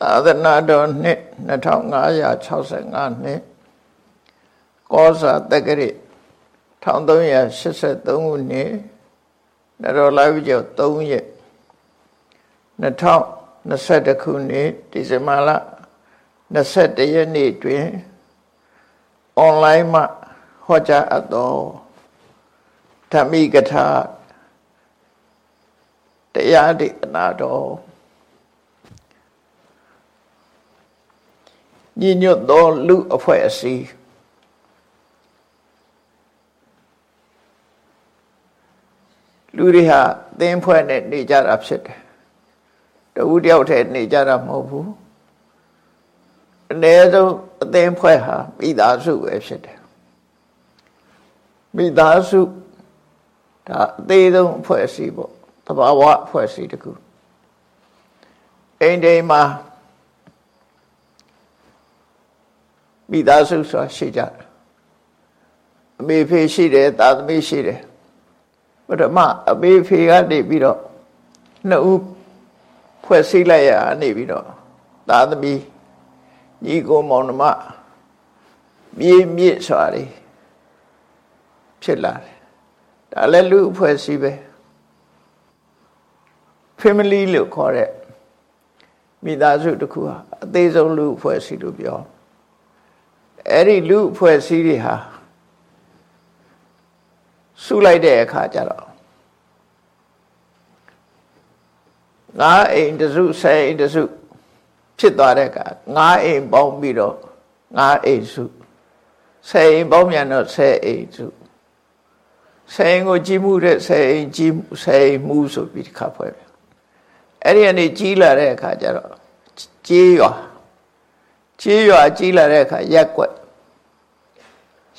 သာသနာတော်နှစ်2565နှစ်ကောဇာတက္ကရာ1383ခုနှစ်နရောလာဝိကျော်3ရက်2021ခုနှစ်ဒီဇင်ဘာလ21ရက်နေ့တွင်အွန်လိုင်းမှာဟောကြားအပ်သောဓမ္မိကထာတရားဒေသနာတော် ညီညွတ်သောလူအဖွဲ့အစည်းလူတွေဟာသင်းဖွဲ့နဲ့နေကြတာဖြစ်တယ်တဦးတယောက်တည်းနေကြတာမဟုတ်ဘူးအနည်းဆုံးအသင်းဖွဲ့ဟာမိသားစုပဲဖြစ်တယ်မိသားစုဒါအသေးဆုံးအဖွဲ့အစည်းပေါ့တဘာဝအဖွဲ့အစည်းတခုအိမ်တိမ်မှာ မိသားစုဆိုတာရှိကြတယ်အမေဖေရှိတယ်သာသမီရှိတယ်ပထမအမေဖေကနေပြီးတော့နှစ်ဦးဖွဲ့စည်းလိုက်ရနေပြီးတော့သာသမီညီကိုမောင်နှမမြေမြင့်စွာတွေဖြစ်လာတယ်ဒါလည်းလူအဖွဲ့စည်းပဲ family လို့ခေါ်တဲ့မိသားစုတစ်ခုဟာအသေးဆုံးလူအဖွဲ့စည်းလို့ပြော အဲ့ဒီလူအဖွဲ့အစည်းတွေဟာစုလိုက်တဲ့အခါကျတော့ငါးအိမ်တစုဆယ်အိမ်တစုဖြစ်သွားတဲ့အခါငါးအိမ်ပေါင်းပြီးတော့ငါးအိမ်စုဆယ်အိမ်ပေါင်းမြန်တော့ဆယ်အိမ်စုဆယ်အိမ်ကိုကြီးမှုတဲ့ဆယ်အိမ်ကြီးဆယ်အိမ်မှုဆိုပြီးတစ်ခါဖွဲ့ပြအဲ့ဒီကနေကြီးလာတဲ့အခါကျတော့ကြေးရွာ ကြေးရွာကြီးလာတဲ့အခါရက်ွက်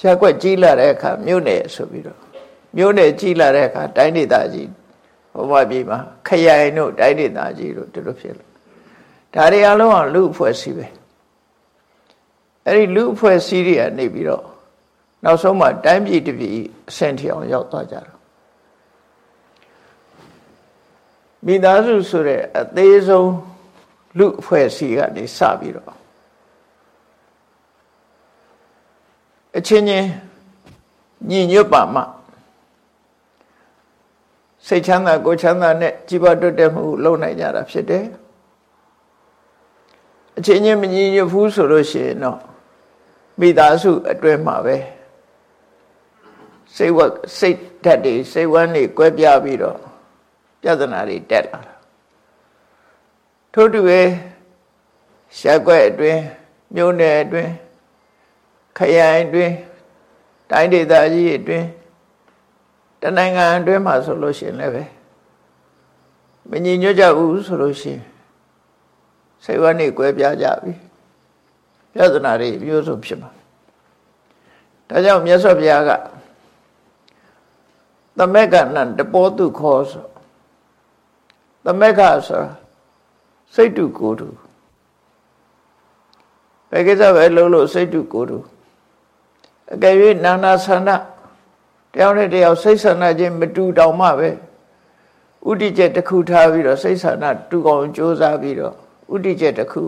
ရက်ွက်ကြီးလာတဲ့အခါမြို့နယ်ဆိုပြီးတော့မြို့နယ်ကြီးလာတဲ့အခါတိုင်းဒေသကြီးဘဝပြည်မှာခရိုင်တို့တိုင်းဒေသကြီးတို့တို့ဖြစ်လို့ဒါတွေအလုံးအောင်လူအဖွဲ့စည်းပဲအဲ့ဒီလူအဖွဲ့စည်းတွေကနေပြီးတော့နောက်ဆုံးမှတိုင်းပြည်တပြည်အဆင့်ထအောင်ရောက်သွားကြတာမိသားစုဆိုတဲ့အသေးဆုံးလူအဖွဲ့စည်းကနေစပြီးတော့ အချင်းချင်းညီညွတ်ပါမှစိတ်ချမ်းသာကိုယ်ချမ်းသာနဲ့ကြီးပွားတိုးတက်မှုလုပ်နိုင်ကြတာဖြစ်တယ်အချင်းချင်းမညီညွတ်ဘူးဆိုလို့ရှိရင်တော့မိသားစုအတွင်းမှာပဲစိတ်ဝက်စိတ်ဓာတ်တွေစိတ်ဝမ်းတွေကွဲပြားပြီးတော့ပြဿနာတွေတက်လာတာထို့တူပဲရက်ွက်အတွင်းမြို့နယ်အတွင်း ခရိုင်အတွင်းတိုင်းဒေသကြီးအတွင်းတနိုင်ငံအတွင်းမှာဆိုလို့ရှိရင်လည်းပဲမညီညွတ်ကြဘူးဆိုလို့ရှိရင်စိတ်ဝမ်းနေကွဲပြားကြပြီပြဿနာတွေမျိုးစုံဖြစ်မှာဒါကြောင့်မြတ်စွာဘုရားကသမက်ကနံတပောတုခောဆိုသမက်ကဆိုစိတ်တုကိုယ်တုဘယ်ကိစ္စပဲလုံးလို့စိတ်တုကိုယ်တု အကယ်၍နာနာဆန္ဒတယောက်နဲ့တယောက်စိတ်ဆန္ဒချင်းမတူတောင်မှပဲဥဒိကျက်တစ်ခုထားပြီးတော့စိတ်ဆန္ဒတူအောင်ကြိုးစားပြီးတော့ဥဒိကျက်တစ်ခု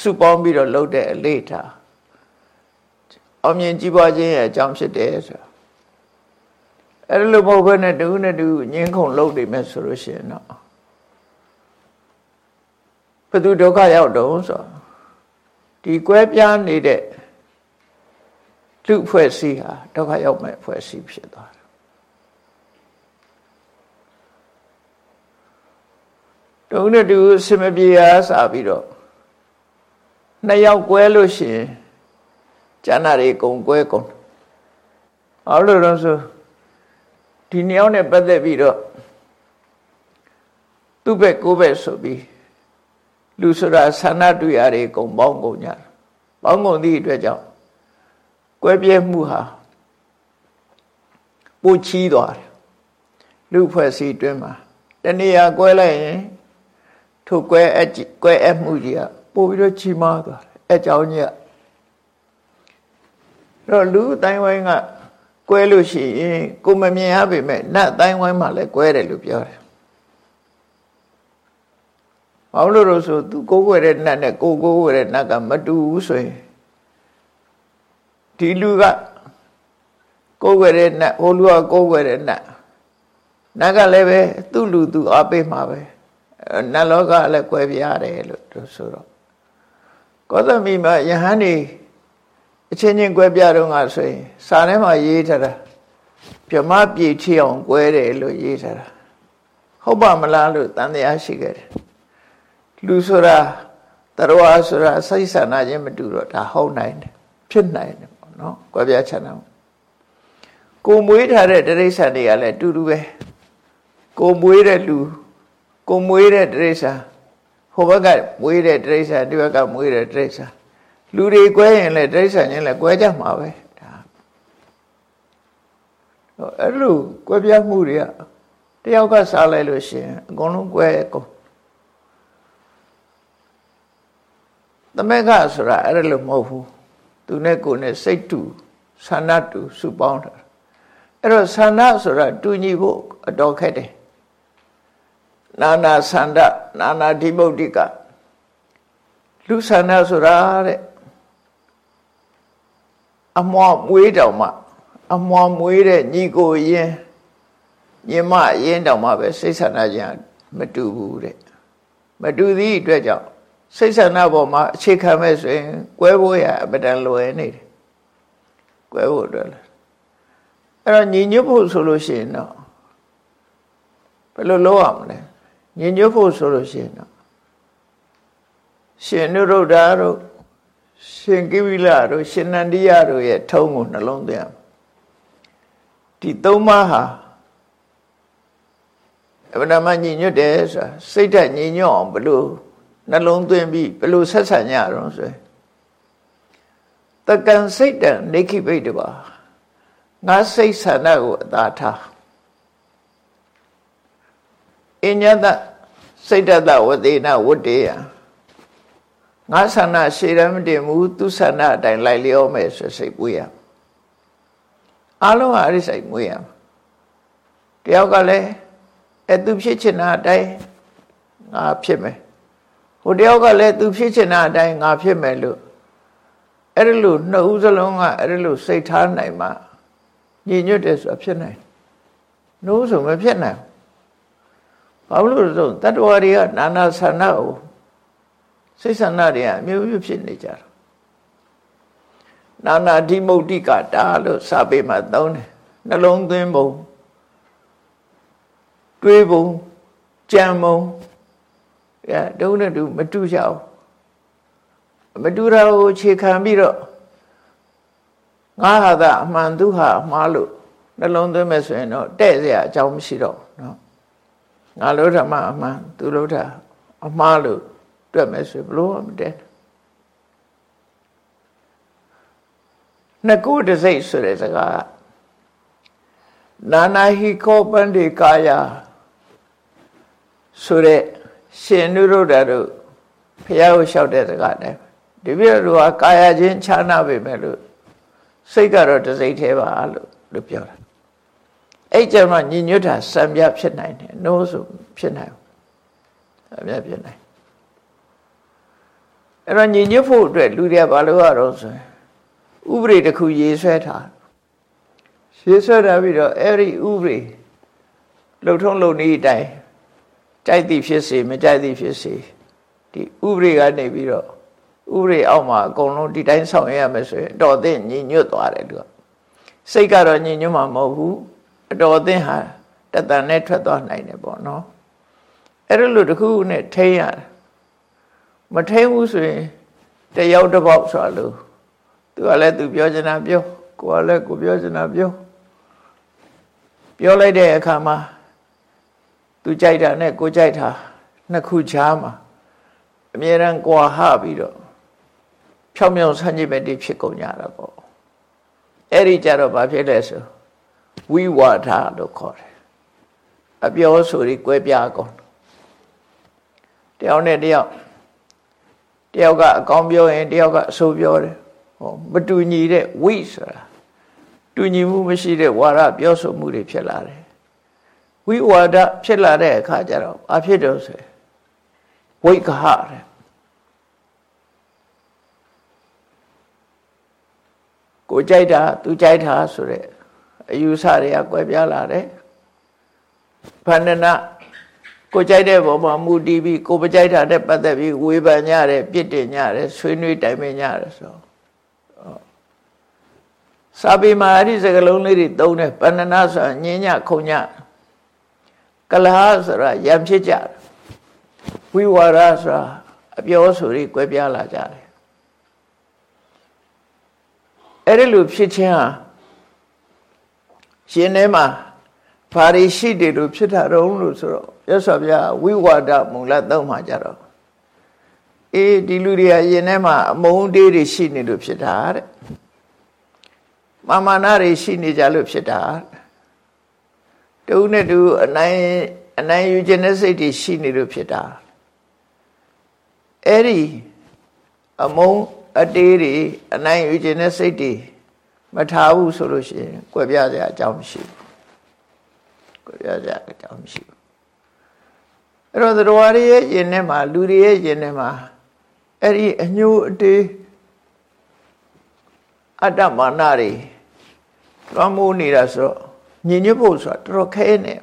စုပေါင်းပြီးတော့လုပ်တဲ့အလေးထားအောင်မြင်ကြီးပွားခြင်းရဲ့အကြောင်းဖြစ်တယ်ဆိုတာအဲ့လိုမဟုတ်ဘဲနဲ့တူနဲ့တူငင်းခုန်လုပ်နေမယ်ဆိုလို့ရှိရင်တော့ဘယ်သူဒုက္ခရောက်တော့ဆိုဒီကွဲပြားနေတဲ့ လူဖွဲ့စည်းဟာဒုက္ခရောက်မဲ့ဖွဲ့စည်းဖြစ်သွားတယ်တုံးနဲ့တူစင်မပြေအားစပြီးတော့နှစ်ယောက်ကွဲလို့ရှိရင်ကျန်တာတွေကုံကွဲကုန်အောင်လို့တော့ဆိုဒီနှစ်ယောက်နဲ့ပတ်သက်ပြီးတော့သူ့ဘက်ကိုယ့်ဘက်ဆိုပြီးလူဆိုတာဆန္ဒတွေ့ရတွေကုံပေါင်းကုန်ကြတယ်ပေါင်းကုန်သည့်အတွက်ကြောင့် ကွဲပြဲမှုဟာပိုချီးသွားတယ်လူဖွဲ့စည်းတွင်းမှာတဏှာကွဲလိုက်ရင်ထိုကွဲအကွဲအမှုကြီးကပို့ပြီးတော့ချီးမားသွားတယ်အကြောင်းကြီးကတော့လူအတိုင်းဝိုင်းကကွဲလို့ရှိရင်ကိုမမြင်ရပေမဲ့နတ်အတိုင်းဝိုင်းမှာလည်းကွဲတယ်လို့ပြောတယ်။ဘာဘာလို့လို့ဆိုသူကိုယ်ွယ်တဲ့နတ်နဲ့ကိုကိုယ်ွယ်တဲ့နတ်ကမတူဘူးဆိုရင် ဒီလူကကိုယ်ွယ်တဲ့နတ်ဟိုလူကကိုယ်ွယ်တဲ့နတ်နတ်ကလည်းပဲသူ့လူသူအားပေးမှာပဲနတ်လောကလည်းကွဲပြားတယ်လို့သူဆိုတော့ကောသမီမှာယဟန်နေအချင်းချင်းကွဲပြားတော့ငါဆိုရင်စာထဲမှာရေးထားတာဗြဟ္မပြေချအောင်ကွဲတယ်လို့ရေးထားတာဟုတ်ပါမလားလို့တန်တရားရှိခဲ့တယ်လူဆိုတာတရဝါဆိုတာစိတ်ဆန္ဒချင်းမတူတော့ဒါဟုတ်နိုင်တယ်ဖြစ်နိုင်တယ်ပေါ့ နော်ကွဲပြားချမ်းသာကိုမွေးထားတဲ့တိရစ္ဆာန်တွေကလည်းတူတူပဲကိုမွေးတဲ့လူကိုမွေးတဲ့တိရစ္ဆာန်ဟိုဘက်ကမွေးတဲ့တိရစ္ဆာန်ဒီဘက်ကမွေးတဲ့တိရစ္ဆာန်လူတွေကွဲရင်လည်းတိရစ္ဆာန်ချင်းလည်းကွဲကြမှာပဲဒါအဲ့လိုကွဲပြားမှုတွေကတယောက်ကစားလိုက်လို့ရှိရင်အကုန်လုံးကွဲကုန်သမက်ကဆိုတာအဲ့လိုမဟုတ်ဘူး သူနဲ့ကိုယ်နဲ့စိတ်တူဆန္ဒတူစုပေါင်းတာအဲ့တော့ဆန္ဒဆိုတာတူညီဖို့အတော်ခက်တယ်နာနာဆန္ဒနာနာဓိမုတ်တိကလူဆန္ဒဆိုတာတဲ့အမွားမွေးတောင်မှ အမွားမွေးတဲ့ညီကိုရင်ညီမရင်တောင်မှပဲစိတ်ဆန္ဒခြင်းမတူဘူးတဲ့မတူသည့်အတွက်ကြောင့် စိတ်ဆန္ဒပေါ်မှာအခြေခံမဲ့ဆိုရင်ကွဲဖို့ရအပဒံလွယ်နေတယ်ကွဲဖို့အတွက်လဲအဲ့တော့ညီညွတ်ဖို့ဆိုလို့ရှိရင်တော့ဘယ်လိုလုပ်ရမလဲညီညွတ်ဖို့ဆိုလို့ရှိရင်တော့ရှင်နုရုဒ္ဓတို့ရှင်ကိဝိလတို့ရှင်နန္ဒီယတို့ရဲ့ထုံးကိုနှလုံးသွင်းရမယ်ဒီသုံးပါးဟာအဗ္ဗဓမ္မညီညွတ်တယ်ဆိုတာစိတ်ဓာတ်ညီညွတ်အောင်ဘလို့ နှလုံးသွင်းပြီးဘလို့ဆက်ဆံကြအောင်ဆိုရင်တကံစိတ်တံနေခိပိတ်တပါငါစိတ်ဆန္ဒကိုအသာထားအညတစိတ်တတဝတိနဝတ္တေယငါဆန္ဒရှေရမတင်မူသူဆန္ဒအတိုင်းလိုက်လျောမယ်ဆိုစိတ်ပွေးရအလုံးဟာအဲ့ဒီစိတ်မွေးရတယောက်ကလည်းအဲ့သူဖြစ်ချင်တာအတိုင်းငါဖြစ်မယ် ဟိုတယောက်ကလည်းသူဖြစ်ချင်တာအတိုင်းငါဖြစ်မယ်လို့အဲ့ဒီလိုနှစ်ဦးစလုံးကအဲ့ဒီလိုစိတ်ထားနိုင်မှညီညွတ်တယ်ဆိုတာဖြစ်နိုင်နှိုးဆိုမဖြစ်နိုင်ဘာလို့လဲဆိုတတ္တဝါတွေကနာနာဆန္ဒကိုစိတ်ဆန္ဒတွေကအမျိုးမျိုးဖြစ်နေကြတာနာနာဓိမုတ်တိကတာလို့စာပေမှာသုံးတယ်နှလုံးသွင်းပုံတွေးပုံကြံပုံ အဲတုံးနဲ့တူမတူကြဘူးမတူတာကိုခြေခံပြီးတော့ငါဟာသာအမှန်သူဟာအမှားလို့နှလုံးသွင်းမယ်ဆိုရင်တော့တဲ့เสียအကြောင်းမရှိတော့เนาะငါလို့ဓမ္မအမှန်သူလို့တာအမှားလို့တွက်မယ်ဆိုဘလို့မတဲ့နှစ်ခုတစိတ်ဆိုတဲ့စကားနာနာဟိခောပန္တိကာယဆိုတဲ့ ရှင်နုရုဒ္ဓတို့ဖះကိုလျှောက်တဲ့စကားတိုင်းဒီပြည့်တို့ကကာယချင်းခြားနာပေမဲ့လို့စိတ်ကတော့တစိတ်သေးပါလို့လို့ပြောတာအဲ့ကျမှညီညွတ်တာစံပြဖြစ်နိုင်တယ်နိုးဆိုဖြစ်နိုင်ဘူးအမြတ်ဖြစ်နိုင်အဲ့တော့ညီညွတ်ဖို့အတွက်လူတွေကဘာလို့ရတော့ဆိုရင်ဥပဒေတစ်ခုရေးဆွဲထားရေးဆွဲထားပြီးတော့အဲ့ဒီဥပဒေလှုပ်ထုံးလုပ်နည်းအတိုင်း ကြိုက်သည်ဖြစ်စေမကြိုက်သည်ဖြစ်စေဒီဥပဒေကနေပြီးတော့ဥပဒေအောက်မှာအကုန်လုံးဒီတိုင်းဆောင်ရရမယ်ဆိုရင်တော်သိညီညွတ်သွားတယ်သူကစိတ်ကတော့ညီညွတ်မှာမဟုတ်ဘူးအတော်သိဟာတတန်နဲ့ထွက်သွားနိုင်တယ်ပေါ့နော်အဲ့လိုတခုနဲ့ထိန်းရတယ်မထိန်းဘူးဆိုရင်တယောက်တစ်ပေါက်ဆိုလို့သူကလည်းသူပြောချင်တာပြောကိုကလည်းကိုပြောချင်တာပြောပြောလိုက်တဲ့အခါမှာ သူကြိုက်တာနဲ့ကိုကြိုက်တာနှစ်ခုချားမှာအမြဲတမ်းကွာဟပြီးတော့ဖြောင်းမြောင်းဆန်းကျင်ပဲတိဖြစ်ကုန်ကြတာပေါ့အဲ့ဒီကြတော့ဘာဖြစ်လဲဆိုဝိဝါဒလို့ခေါ်တယ်အပြောဆိုပြီးကွဲပြားကုန်တယောက်နဲ့တယောက်တယောက်ကအကောင်းပြောရင်တယောက်ကအဆိုးပြောတယ်ဟောမတူညီတဲ့ဝိဆိုတာတူညီမှုမရှိတဲ့ဝါဒပြောဆိုမှုတွေဖြစ်လာတယ် ဝိဝါဒဖြစ်လာတဲ့အခါကျတော့ဘာဖြစ်တော့ဆိုဝိကဟတဲ့ကိုကြိုက်တာသူကြိုက်တာဆိုတဲ့အယူဆတွေကကွဲပြားလာတယ်ဗန္ဒနာကိုကြိုက်တဲ့ပုံမှာမူတည်ပြီးကိုမကြိုက်တာနဲ့ပတ်သက်ပြီးဝေဖန်ကြတယ်ပြစ်တင်ကြတယ်ဆွေးနွေးတိုင်ပင်ကြတယ်ဆိုစာပေမှာအဲ့ဒီစကားလုံးလေးတွေသုံးတယ်ပန္နနာဆိုတာညင်းညခုံည ကလဟဆိုတာရံဖြစ်ကြတယ်ဝိဝါဒဆိုတာအပြောဆိုတွေကွဲပြားလာကြတယ်အဲ့ဒီလိုဖြစ်ခြင်းဟာရှင်ထဲမှာဘာတွေရှိတယ်လို့ဖြစ်တာတော့လို့ဆိုတော့ရသော်ဗျာဝိဝါဒမူလသုံးမှာကြတော့အေးဒီလူတွေကရင်ထဲမှာအမုန်းတေးတွေရှိနေလို့ဖြစ်တာတဲ့မာမာနတွေရှိနေကြလို့ဖြစ်တာတူ နဲ့တူအနိုင်အနိုင်ယူခြင်းတဲ့စိတ်တွေရှိနေလို့ဖြစ်တာအဲ့ဒီအမုန်းအတေးတွေအနိုင်ယူခြင်းတဲ့စိတ်တွေမထားဘူးဆိုလို့ရှိရင်ကြွယ်ပြစရာအကြောင်းမရှိဘူးကြွယ်ပြစရာအကြောင်းမရှိဘူးအဲ့တော့တရားတွေရဲ့ယင်ထဲမှာလူတွေရဲ့ယင်ထဲမှာအဲ့ဒီအညိုအတေးအတ္တမာနတွေလွှမ်းမိုးနေတာဆိုတော့ ညင်ညွတ်ဖို့ဆိုတာတော်တော်ခဲနေ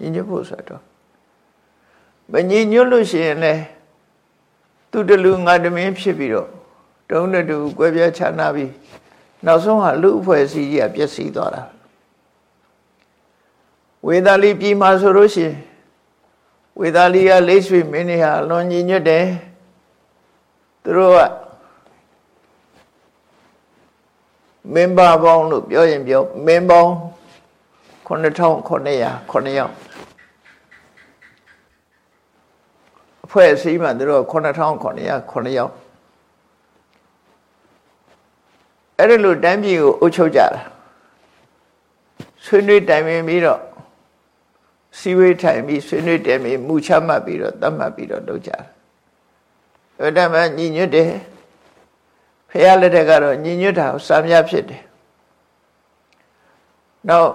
ညင်ညွတ်ဖို့ဆိုတော့မညင်ညွတ်လို့ရှိရင်လည်းသူတလူငါတမင်းဖြစ်ပြီးတော့တုံးတူကွဲပြားခြားနာပြီးနောက်ဆုံးဟာလူအဖွဲ့အစည်းကြီးကပျက်စီးသွားတာဝေဒာလီပြည်မှာဆိုလို့ရှိရင်ဝေဒာလီကလိဆွေမင်းတွေဟာလွန်ညင်ညွတ်တယ်သူတို့ကမင်းပါပေါင်းလို့ပြောရင်ပြောမင်းပေါင်း 9900 9ယောက်အဖွဲ့အစည်းမှာသူတို့9900 9ယောက်အဲ့ဒီလိုတန်းပြည်ကိုအုပ်ချုပ်ကြတာဆွေးနွေးတိုင်ပင်ပြီးတော့စီဝေးထိုင်ပြီးဆွေးနွေးတယ်ပြီးမူချမှတ်ပြီးတော့သတ်မှတ်ပြီးတော့လုပ်ကြတယ်အဲ့ဒါမှညီညွတ်တယ်ဖះလက်ထက်ကတော့ညီညွတ်တာစာမြဖြစ်တယ်နောက်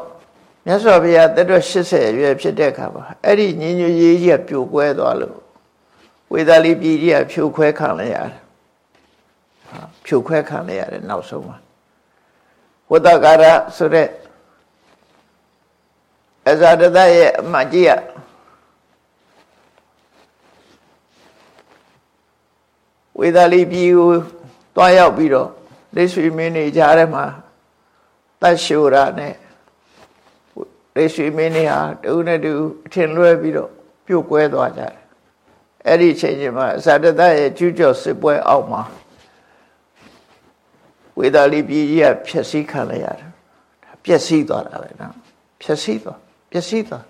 မြတ်စွာဘုရားတက်တော့80အရွယ်ဖြစ်တဲ့အခါမှာအဲ့ဒီညီညွတ်ရေးကြီးကပြိုကွဲသွားလို့ဝေဒာလီပြည်ကြီးကဖြိုခွဲခံလိုက်ရတယ်ဖြိုခွဲခံလိုက်ရတယ်နောက်ဆုံးမှာဝတ္တကာရဆိုတဲ့အဇာတတရဲ့အမှတ်ကြီးကဝေဒာလီပြည်ကိုတွားရောက်ပြီးတော့လက်ရွှေမင်းနေကြတဲ့မှာတတ်ရှိုရာနဲ့ လက်ရွှေမင်းနေဟာတူနဲ့တူအထင်လွဲပြီးတော့ပြုတ်ကွဲသွားကြတယ်အဲ့ဒီအချိန်ချင်းမှာအဇာတတရဲ့ကျူးကျော်စစ်ပွဲအောက်မှာဝေဒာလီပြည်ကြီးကဖြက်စီးခံလိုက်ရတယ်ပျက်စီးသွားတာပဲနော်ဖြက်စီးသွားပျက်စီးသွား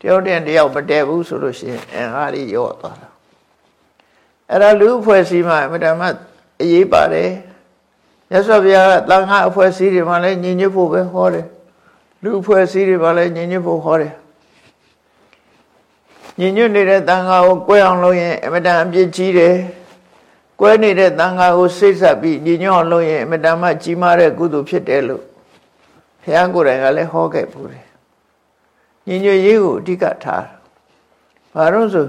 တယောက်တည်းတယောက်မတည့်ဘူးဆိုလို့ရှိရင်အင်္ဂါတွေရော့သွားတာအဲ့ဒါလူအဖွဲ့အစည်းမှာအမတမအရေးပါတယ်ရသော်ဘုရားကတန်ခါအဖွဲ့အစည်းတွေမှာလည်းညီညွတ်ဖို့ပဲဟောတယ် လူအဖွဲ့အစည်းတွေမှာလည်းညီညွတ်ဖို့ဟောတယ်ညီညွတ်နေတဲ့တန်ခါကိုကိုယ်အောင်လုပ်ရင်အမတန်အပြစ်ကြီးတယ်ကွဲနေတဲ့တန်ခါကိုစိတ်ဆက်ပြီးညီညွတ်အောင်လုပ်ရင်အမတန်မှကြီးမားတဲ့ကုသိုလ်ဖြစ်တယ်လို့ဘုရားကိုယ်တိုင်ကလည်းဟောခဲ့ပူတယ်ညီညွတ်ရေးကိုအဓိကထားဘာလို့ဆို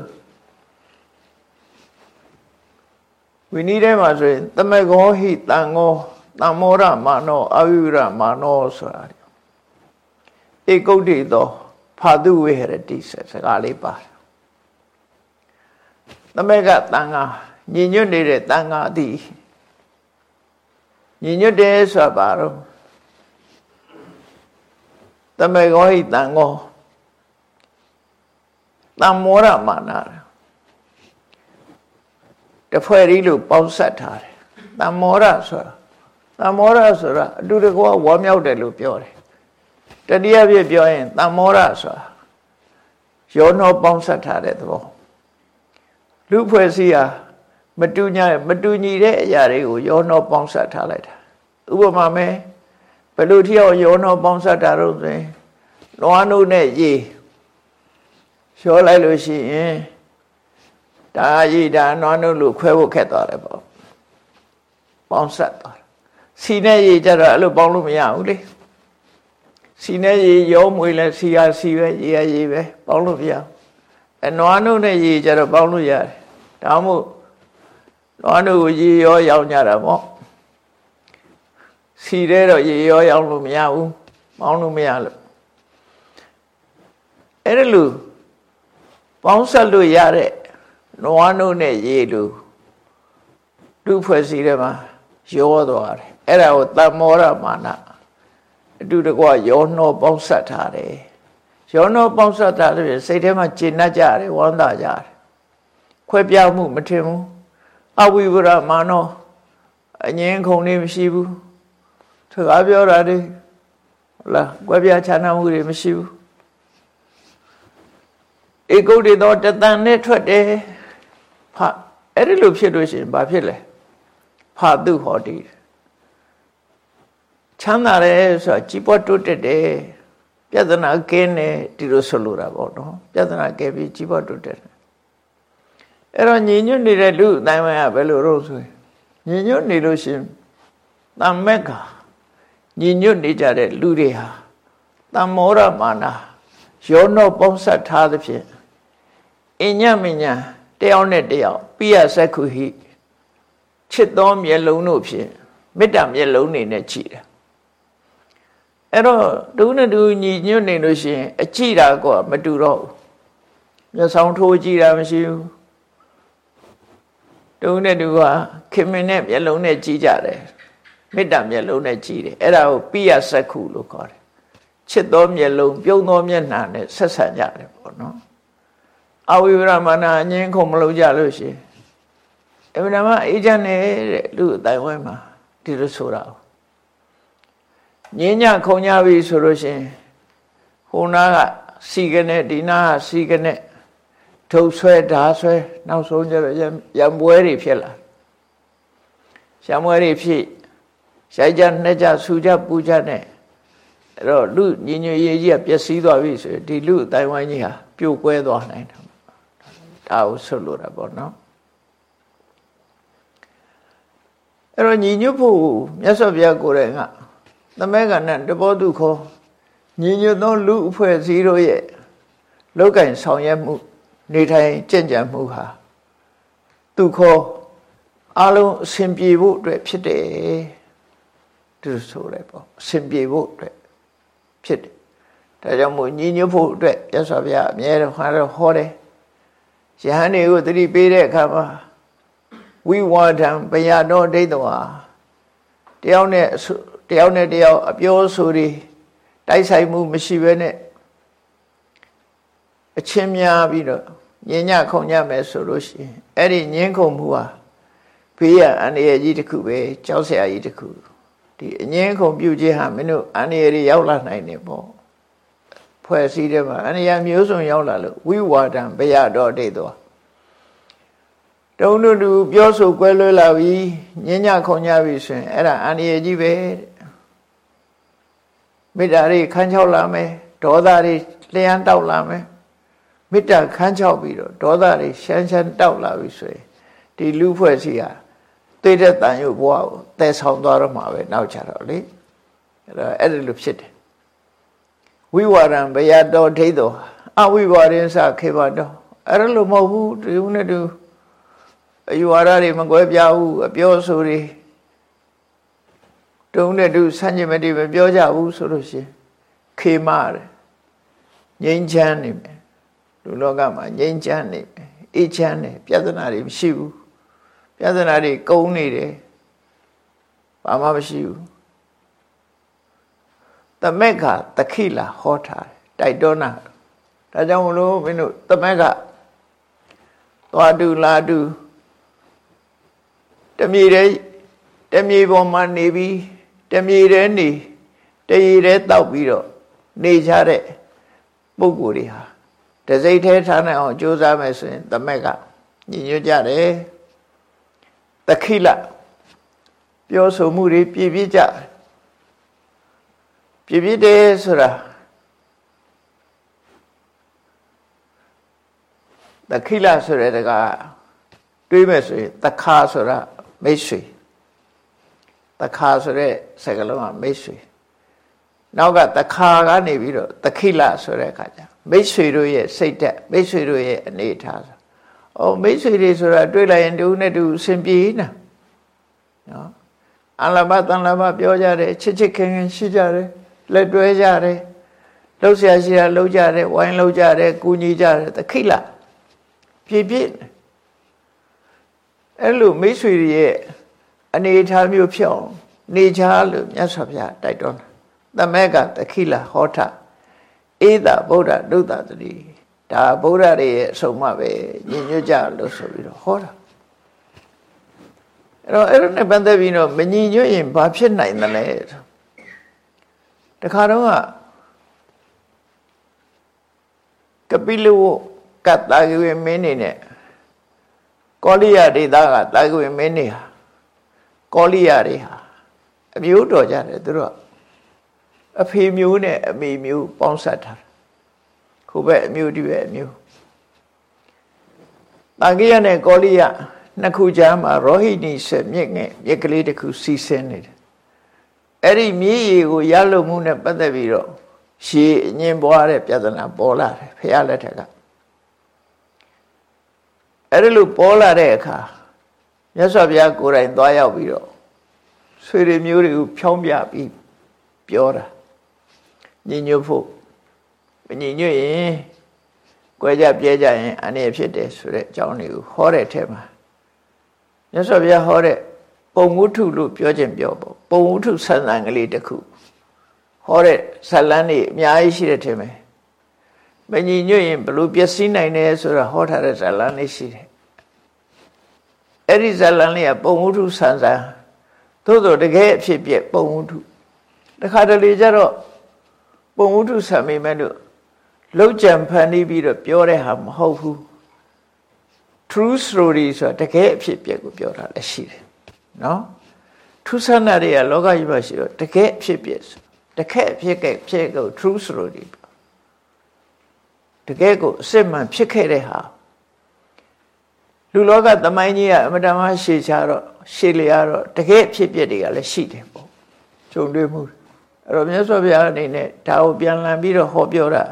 ဝိနည်းထဲမှာဆိုရင်တမကောဟိတန်ကောတမ္မောရမာနောအာယုရမာနောဆိုတာ ဧကုတ်တိသောဖာတုဝေဟရတိစကားလေးပါတယ်သမက်ကတန်ခါညီညွတ်နေတဲ့တန်ခါသည်ညီညွတ်တယ်ဆိုတာဘာတော့တမေကောဟိတန်ကောတမ္မောရမာနာတဖွဲ့ရီလို့ပေါင်းဆက်ထားတယ်တမ္မောရဆိုတာတမ္မောရဆိုတာအတူတကွာဝါမြောက်တယ်လို့ပြောတယ် တတိယပြည့်ပြောရင်တမ္မောရဆိုတာရောနှောပေါင်းဆက်ထားတဲ့သဘောလူဖွဲ့စည်းဟာမတူညာမတူညီတဲ့အရာတွေကိုရောနှောပေါင်းဆက်ထားလိုက်တာဥပမာမဲ့ဘယ်လိုထီအောင်ရောနှောပေါင်းဆက်တာတော့ဆိုရင်လွားနှုတ်နဲ့ရေရောလိုက်လို့ရှိရင်ဒါရည်ဒါနွားနှုတ်လို့ခွဲဖို့ခက်သွားတယ်ပေါ့ပေါင်းဆက်သွားစီနဲ့ရေကြတော့အဲ့လိုပေါင်းလို့မရဘူးလေ စီနဲ့ရေရောမွေလဲစီရစီပဲရေရရေပဲပေါင်းလို့မရအနွားနှုတ်နဲ့ရေကြတော့ပေါင်းလို့ရတယ်ဒါမှမဟုတ်နွားနှုတ်ကိုရေရောရောင်းကြတာပေါ့စီရဲတော့ရေရောရောင်းလို့မရဘူးပေါင်းလို့မရလို့အဲ့ဒါလို့ပေါင်းဆက်လို့ရတဲ့နွားနှုတ်နဲ့ရေလို့လူဖွဲ့စည်းတယ်မှာရောသွားတယ်အဲ့ဒါကိုတမောရမာန အတူတကွရောနှောပေါင်းဆက်ထားတယ်ရောနှောပေါင်းဆက်ထားတယ်စိတ်ထဲမှာကျေနပ်ကြတယ်ဝမ်းသာကြတယ်ခွဲပြားမှုမထင်ဘူးအဝိဝရမာနောအငင်းခုန်နေမရှိဘူးစကားပြောတာတွေဟုတ်လားကွဲပြားခြားနာမှုတွေမရှိဘူးဧကုတ်တေသောတတန်နဲ့ထွက်တယ်ဖအဲ့ဒီလိုဖြစ်လို့ရှိရင်ဘာဖြစ်လဲဖတုဟောတိ ချမ်းသာတယ်ဆိုတာကြီးပွားတိုးတက်တယ်ပြဿနာကင်းတယ်ဒီလိုဆိုလိုတာပေါ့နော်ပြဿနာကဲပြီးကြီးပွားတိုးတက်တယ်အဲ့တော့ညီညွတ်နေတဲ့လူအတိုင်းဝိုင်းကဘယ်လိုလုပ်ဆိုရင်ညီညွတ်နေလို့ရှိရင်တမ္မက်ကညီညွတ်နေကြတဲ့လူတွေဟာတမ္မောရမာနာယောနောပေါင်းဆက်ထားသဖြင့်အညမညာတယောက်နဲ့တယောက်ပိယစက္ခုဟိချစ်သောမျက်လုံးတို့ဖြင့်မေတ္တာမျက်လုံးနေနဲ့ကြည်တယ် အဲ့တော့တူနဲ့တူညီညွတ်နေလို့ရှိရင်အကြည့်တာကမတူတော့ဘူးမျက်စောင်းထိုးကြည့်တာမရှိဘူးတူနဲ့တူကခင်မင်းနဲ့မျက်လုံးနဲ့ကြည့်ကြတယ်မေတ္တာမျက်လုံးနဲ့ကြည့်တယ်အဲ့ဒါကိုပိယစက္ခုလို့ခေါ်တယ်ချစ်သောမျက်လုံးပြုံးသောမျက်နှာနဲ့ဆက်ဆံကြတယ်ပေါ့နော်အဝိဝရမနာအငင်းခုံမလုပ်ကြလို့ရှိရင်အမှန်မှအေးချမ်းနေတဲ့လူအတိုင်းဝိုင်းမှာဒီလိုဆိုတာ ငင်းညခုံညပြီဆိုလို့ရှိရင်ဟိုနာကစီကနေဒီနာကစီကနေထုတ်ဆွဲဓာဆွဲနောက်ဆုံးကျတော့ရံပွဲတွေဖြစ်လာရံပွဲတွေဖြစ်ရိုက်ကြနှက်ကြဆူကြပူကြနဲ့အဲ့တော့လူညီညွတ်ရေးကြီးကပျက်စီးသွားပြီဆိုရင်ဒီလူအတိုင်းဝိုင်းကြီးဟာပြိုကွဲသွားနိုင်တယ်ဒါကိုဆွလို့တာပေါ့နော်အဲ့တော့ညီညွတ်ဖို့မြတ်စွာဘုရားကိုယ်တိုင်က သမက်ကနဲ့တဘောတုခောညီညွတ်သောလူအဖွဲ့အစည်းတို့ရဲ့လောက်ကင်ဆောင်ရွက်မှု နေထိုင်ကြင်ကြံမှုဟာသူခောအလုံးအစဉ်ပြေဖို့အတွက်ဖြစ်တယ်သူဆိုလိုက်ပေါ့အစဉ်ပြေဖို့အတွက်ဖြစ်တယ်ဒါကြောင့်မို့ညီညွတ်ဖို့အတွက်ရသော်ဗျာအမြဲတမ်းဟောတော့ဟောတယ်ယဟန်တွေကိုသတိပေးတဲ့အခါမှာဝိဝါဒံပယတော်ဒိဋ္ဌဝါတယောက်နဲ့တ ယောက်နဲ့တယောက်အပြောဆိုတွေတိုက်ဆိုင်မှုမရှိဘဲနဲ့အချင်းများပြီးတော့ညင်ညခုံညမယ်ဆိုလို့ရှိရင်အဲ့ဒီညင်းခုံမှုဟာဘေးရအန္တရာယ်ကြီးတစ်ခုပဲကြောက်စရာကြီးတစ်ခုဒီအငင်းခုံပြုခြင်းဟာမင်းတို့အန္တရာယ်တွေရောက်လာနိုင်တယ်ပေါ့ဖွဲ့စည်းတယ်မှာအန္တရာယ်မျိုးစုံရောက်လာလို့ဝိဝါဒံဘယတော်ဒိဋ္ဌဝါတုံတို့တူပြောဆိုကွဲလွဲလာပြီညဉ့်ညခုံညပြီဆိုရင်အဲ့ဒါအန္တရာယ်ကြီးပဲ မေတ္တာတွေခန်းချောက်လာမယ်ဒေါသတွေလျှံတောက်လာမယ်မေတ္တာခန်းချောက်ပြီးတော့ဒေါသတွေရှမ်းရှမ်းတောက်လာပြီဆိုရင်ဒီလူဖွဲ့စီဟာသိတဲ့တန်ရုပ်ဘဝကိုတည်ဆောင်သွားတော့မှာပဲနောက်ကြတော့လေအဲ့တော့အဲ့ဒါလိုဖြစ်တယ်ဝိဝါရံဘယတော်ဒိဋ္ဌောအဝိဝါရင်စခေဘတော်အဲ့ဒါလိုမဟုတ်ဘူးဒီဦးနဲ့တူအယူဝါဒတွေမကွဲပြားဘူးအပြောဆိုတွေ တုံးတဲ့သူဆန့်ကျင်မတိမပြောကြဘူးဆိုလို့ရှိရင်ခေမတယ်ငြိမ်းချမ်းနေမယ်လူလောကမှာငြိမ်းချမ်းနေမယ်အေးချမ်းတယ်ပြဿနာတွေမရှိဘူးပြဿနာတွေကုန်းနေတယ်ဘာမှမရှိဘူးတမက်ကတခိလာဟောထားတယ်တိုက်တွန်းတာဒါကြောင့်မလို့မင်းတို့တမက်ကသွားတူလာတူတမြေတဲ့တမြေပေါ်မှာနေပြီး တမြေတဲ့နေတရေတဲ့တောက်ပြီးတော့နေကြတဲ့ပုဂ္ဂိုလ်တွေဟာတစိမ့်ထဲထားနိုင်အောင်ကြိုးစားမယ်ဆိုရင်တမက်ကညညွတ်ကြတယ်တခိလပြောဆိုမှုတွေပြည့်ပြည့်ကြပြည့်ပြည့်တယ်ဆိုတာတခိလဆိုတဲ့တကတွေးမယ်ဆိုရင်တခါဆိုတာမိတ်ဆွေ တခါဆိုတဲ့စကားလုံးကမိတ်ဆွေနောက်ကတခါကနေပြီးတော့တခိလဆိုတဲ့အခါကျမိတ်ဆွေတို့ရဲ့စိတ်သက်မိတ်ဆွေတို့ရဲ့အနေထားဆို။အော်မိတ်ဆွေတွေဆိုတာတွေ့လိုက်ရင်တူနဲ့တူအစဉ်ပြေးနာ။နော်။အလဘတန်လဘပြောကြတယ်ချစ်ချစ်ခင်ခင်ရှိကြတယ်လက်တွဲကြတယ်လှုပ်ရှားရှိတာလှုပ်ကြတယ်ဝိုင်းလှုပ်ကြတယ်ကူညီကြတယ်တခိလပြည့်ပြည့်အဲ့လိုမိတ်ဆွေတွေရဲ့ အနေထားမျိုးဖြစ်အောင်နေကြလို့မြတ်စွာဘုရားတိုက်တွန်းတာသမက်ကတခိလဟောထဧတဗုဒ္ဓဒုတ္တတတိဒါဗုဒ္ဓတွေရဲ့အဆုံးအမပဲညင်ညွတ်ကြလို့ဆိုပြီးတော့ဟောတာအဲ့တော့အဲ့ဒါနဲ့ပတ်သက်ပြီးတော့မညီညွတ်ရင်ဘာဖြစ်နိုင်သလဲတခါတော့ကပိလဝကတ္တဂဝေမင်းနေနဲ့ကောလိယဒေသကတာဂဝေမင်းနေဟာ ကောလိယတွေဟာအမျိုးတော်ကြတယ်သူတို့အဖေမျိုးနဲ့အမေမျိုးပေါင်းဆက်ထားခုပဲအမျိုးဒီပဲအမျိုးတာဂိယနဲ့ကောလိယနှစ်ခုကြားမှာရောဟိနီဆက်မြစ်ငယ်မြစ်ကလေးတစ်ခုစီးဆင်းနေတယ်အဲ့ဒီမြည်ရည်ကိုရလို့မှုနဲ့ပတ်သက်ပြီးတော့ရှည်အငင်းပွားတဲ့ပြဿနာပေါ်လာတယ်ဖះလက်ထက်ကအဲ့ဒီလိုပေါ်လာတဲ့အခါ မြတ်စွာဘုရားကိုယ်တိုင်သွားရောက်ပြီးတော့ဆွေတွေမျိုးတွေကိုဖြောင်းပြပြီးပြောတာညီညွတ်ဖို့မညီညွတ်ရင်ကြွယ်ကြပြဲကြရင်အနေဖြစ်တယ်ဆိုတဲ့အကြောင်းတွေကိုဟောတဲ့ထဲမှာမြတ်စွာဘုရားဟောတဲ့ပုံဝုထုလို့ပြောခြင်းပြောပေါ့ပုံဝုထုဆန္ဒကလေးတစ်ခုဟောတဲ့ဇလန်းတွေအများကြီးရှိတဲ့ထင်မယ်မညီညွတ်ရင်ဘလို့ပျက်စီးနိုင်တယ်ဆိုတာဟောထားတဲ့ဇလန်းလေးရှိတယ် အဲ့ဒီဇလန်းလေးကပုံဝုထုဆန်းဆန်းသို့တော့တကယ်အဖြစ်ပြက်ပုံဝုထုတခါတလေကျတော့ပုံဝုထုဆံမိမဲ့လို့လောက်ကြံဖန်ပြီးပြီးတော့ပြောတဲ့ဟာမဟုတ်ဘူး true story ဆိုတာတကယ်အဖြစ်ပြက်ကိုပြောတာလည်းရှိတယ်နော်ထူးဆန်းတဲ့တွေကလောကကြီးမှာရှိတော့တကယ်အဖြစ်ပြက်တကယ်အဖြစ်ကဖြစ်ကို true story တကယ်ကိုအစစ်မှန်ဖြစ်ခဲ့တဲ့ဟာ လူလောကသမိုင်းကြီးကအမတမရှေချတော့ရှေလျာတော့တကယ်ဖြစ်ပြတွေကလည်းရှိတယ်ပေါ့ဂျုံတွေ့မှုအဲ့တော့မြတ်စွာဘုရားအနေနဲ့ဒါကိုပြန်လည်ပြီးတော့ဟောပြောတာ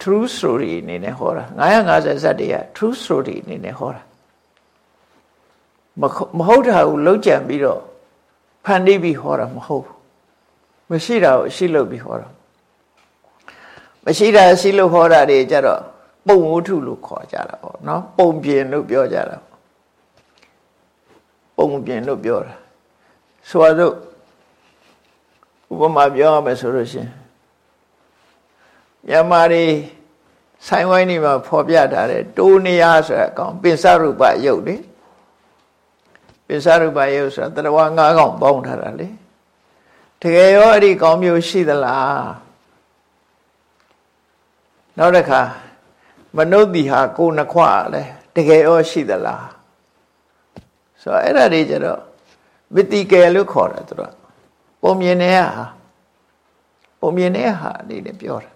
true story အနေနဲ့ဟောတာ950ဇတ်တွေက true story အနေနဲ့ဟောတာမဟုတ်တာကိုလုံးကြံပြီးတော့ဖန်တီးပြီးဟောတာမဟုတ်ဘူးမရှိတာကိုရှိလို့ပြီးဟောတာမရှိတာရှိလို့ဟောတာတွေကြတော့ ပုံဝုထုလို့ခေါ်ကြတာပေါ့နော်ပုံပြင်လို့ပြောကြတာပုံပြင်လို့ပြောတာဆိုတော့ဥပမာပြောရမယ်ဆိုလို့ရှင်မြန်မာတွေဆိုင်ဝိုင်းနေမှာဖော်ပြထားတဲ့တိုးနေရဆိုတဲ့အကောင်ပင်စရူပယုတ်လေပင်စရူပယုတ်ဆိုတာတရဝါ၅ကောင်ပေါင်းထားတာလေတကယ်ရောအဲ့ဒီကောင်မျိုးရှိသလားနောက်တစ်ခါ မနုဿီဟာကိုနှခွလဲတကယ်ရောရှိသလားဆိုတော့အဲ့ဒါတွေကျတော့မတိကယ်လို့ခေါ်တယ်သူတို့ပုံမြင်တဲ့ဟာပုံမြင်တဲ့ဟာအနေနဲ့ပြောတာ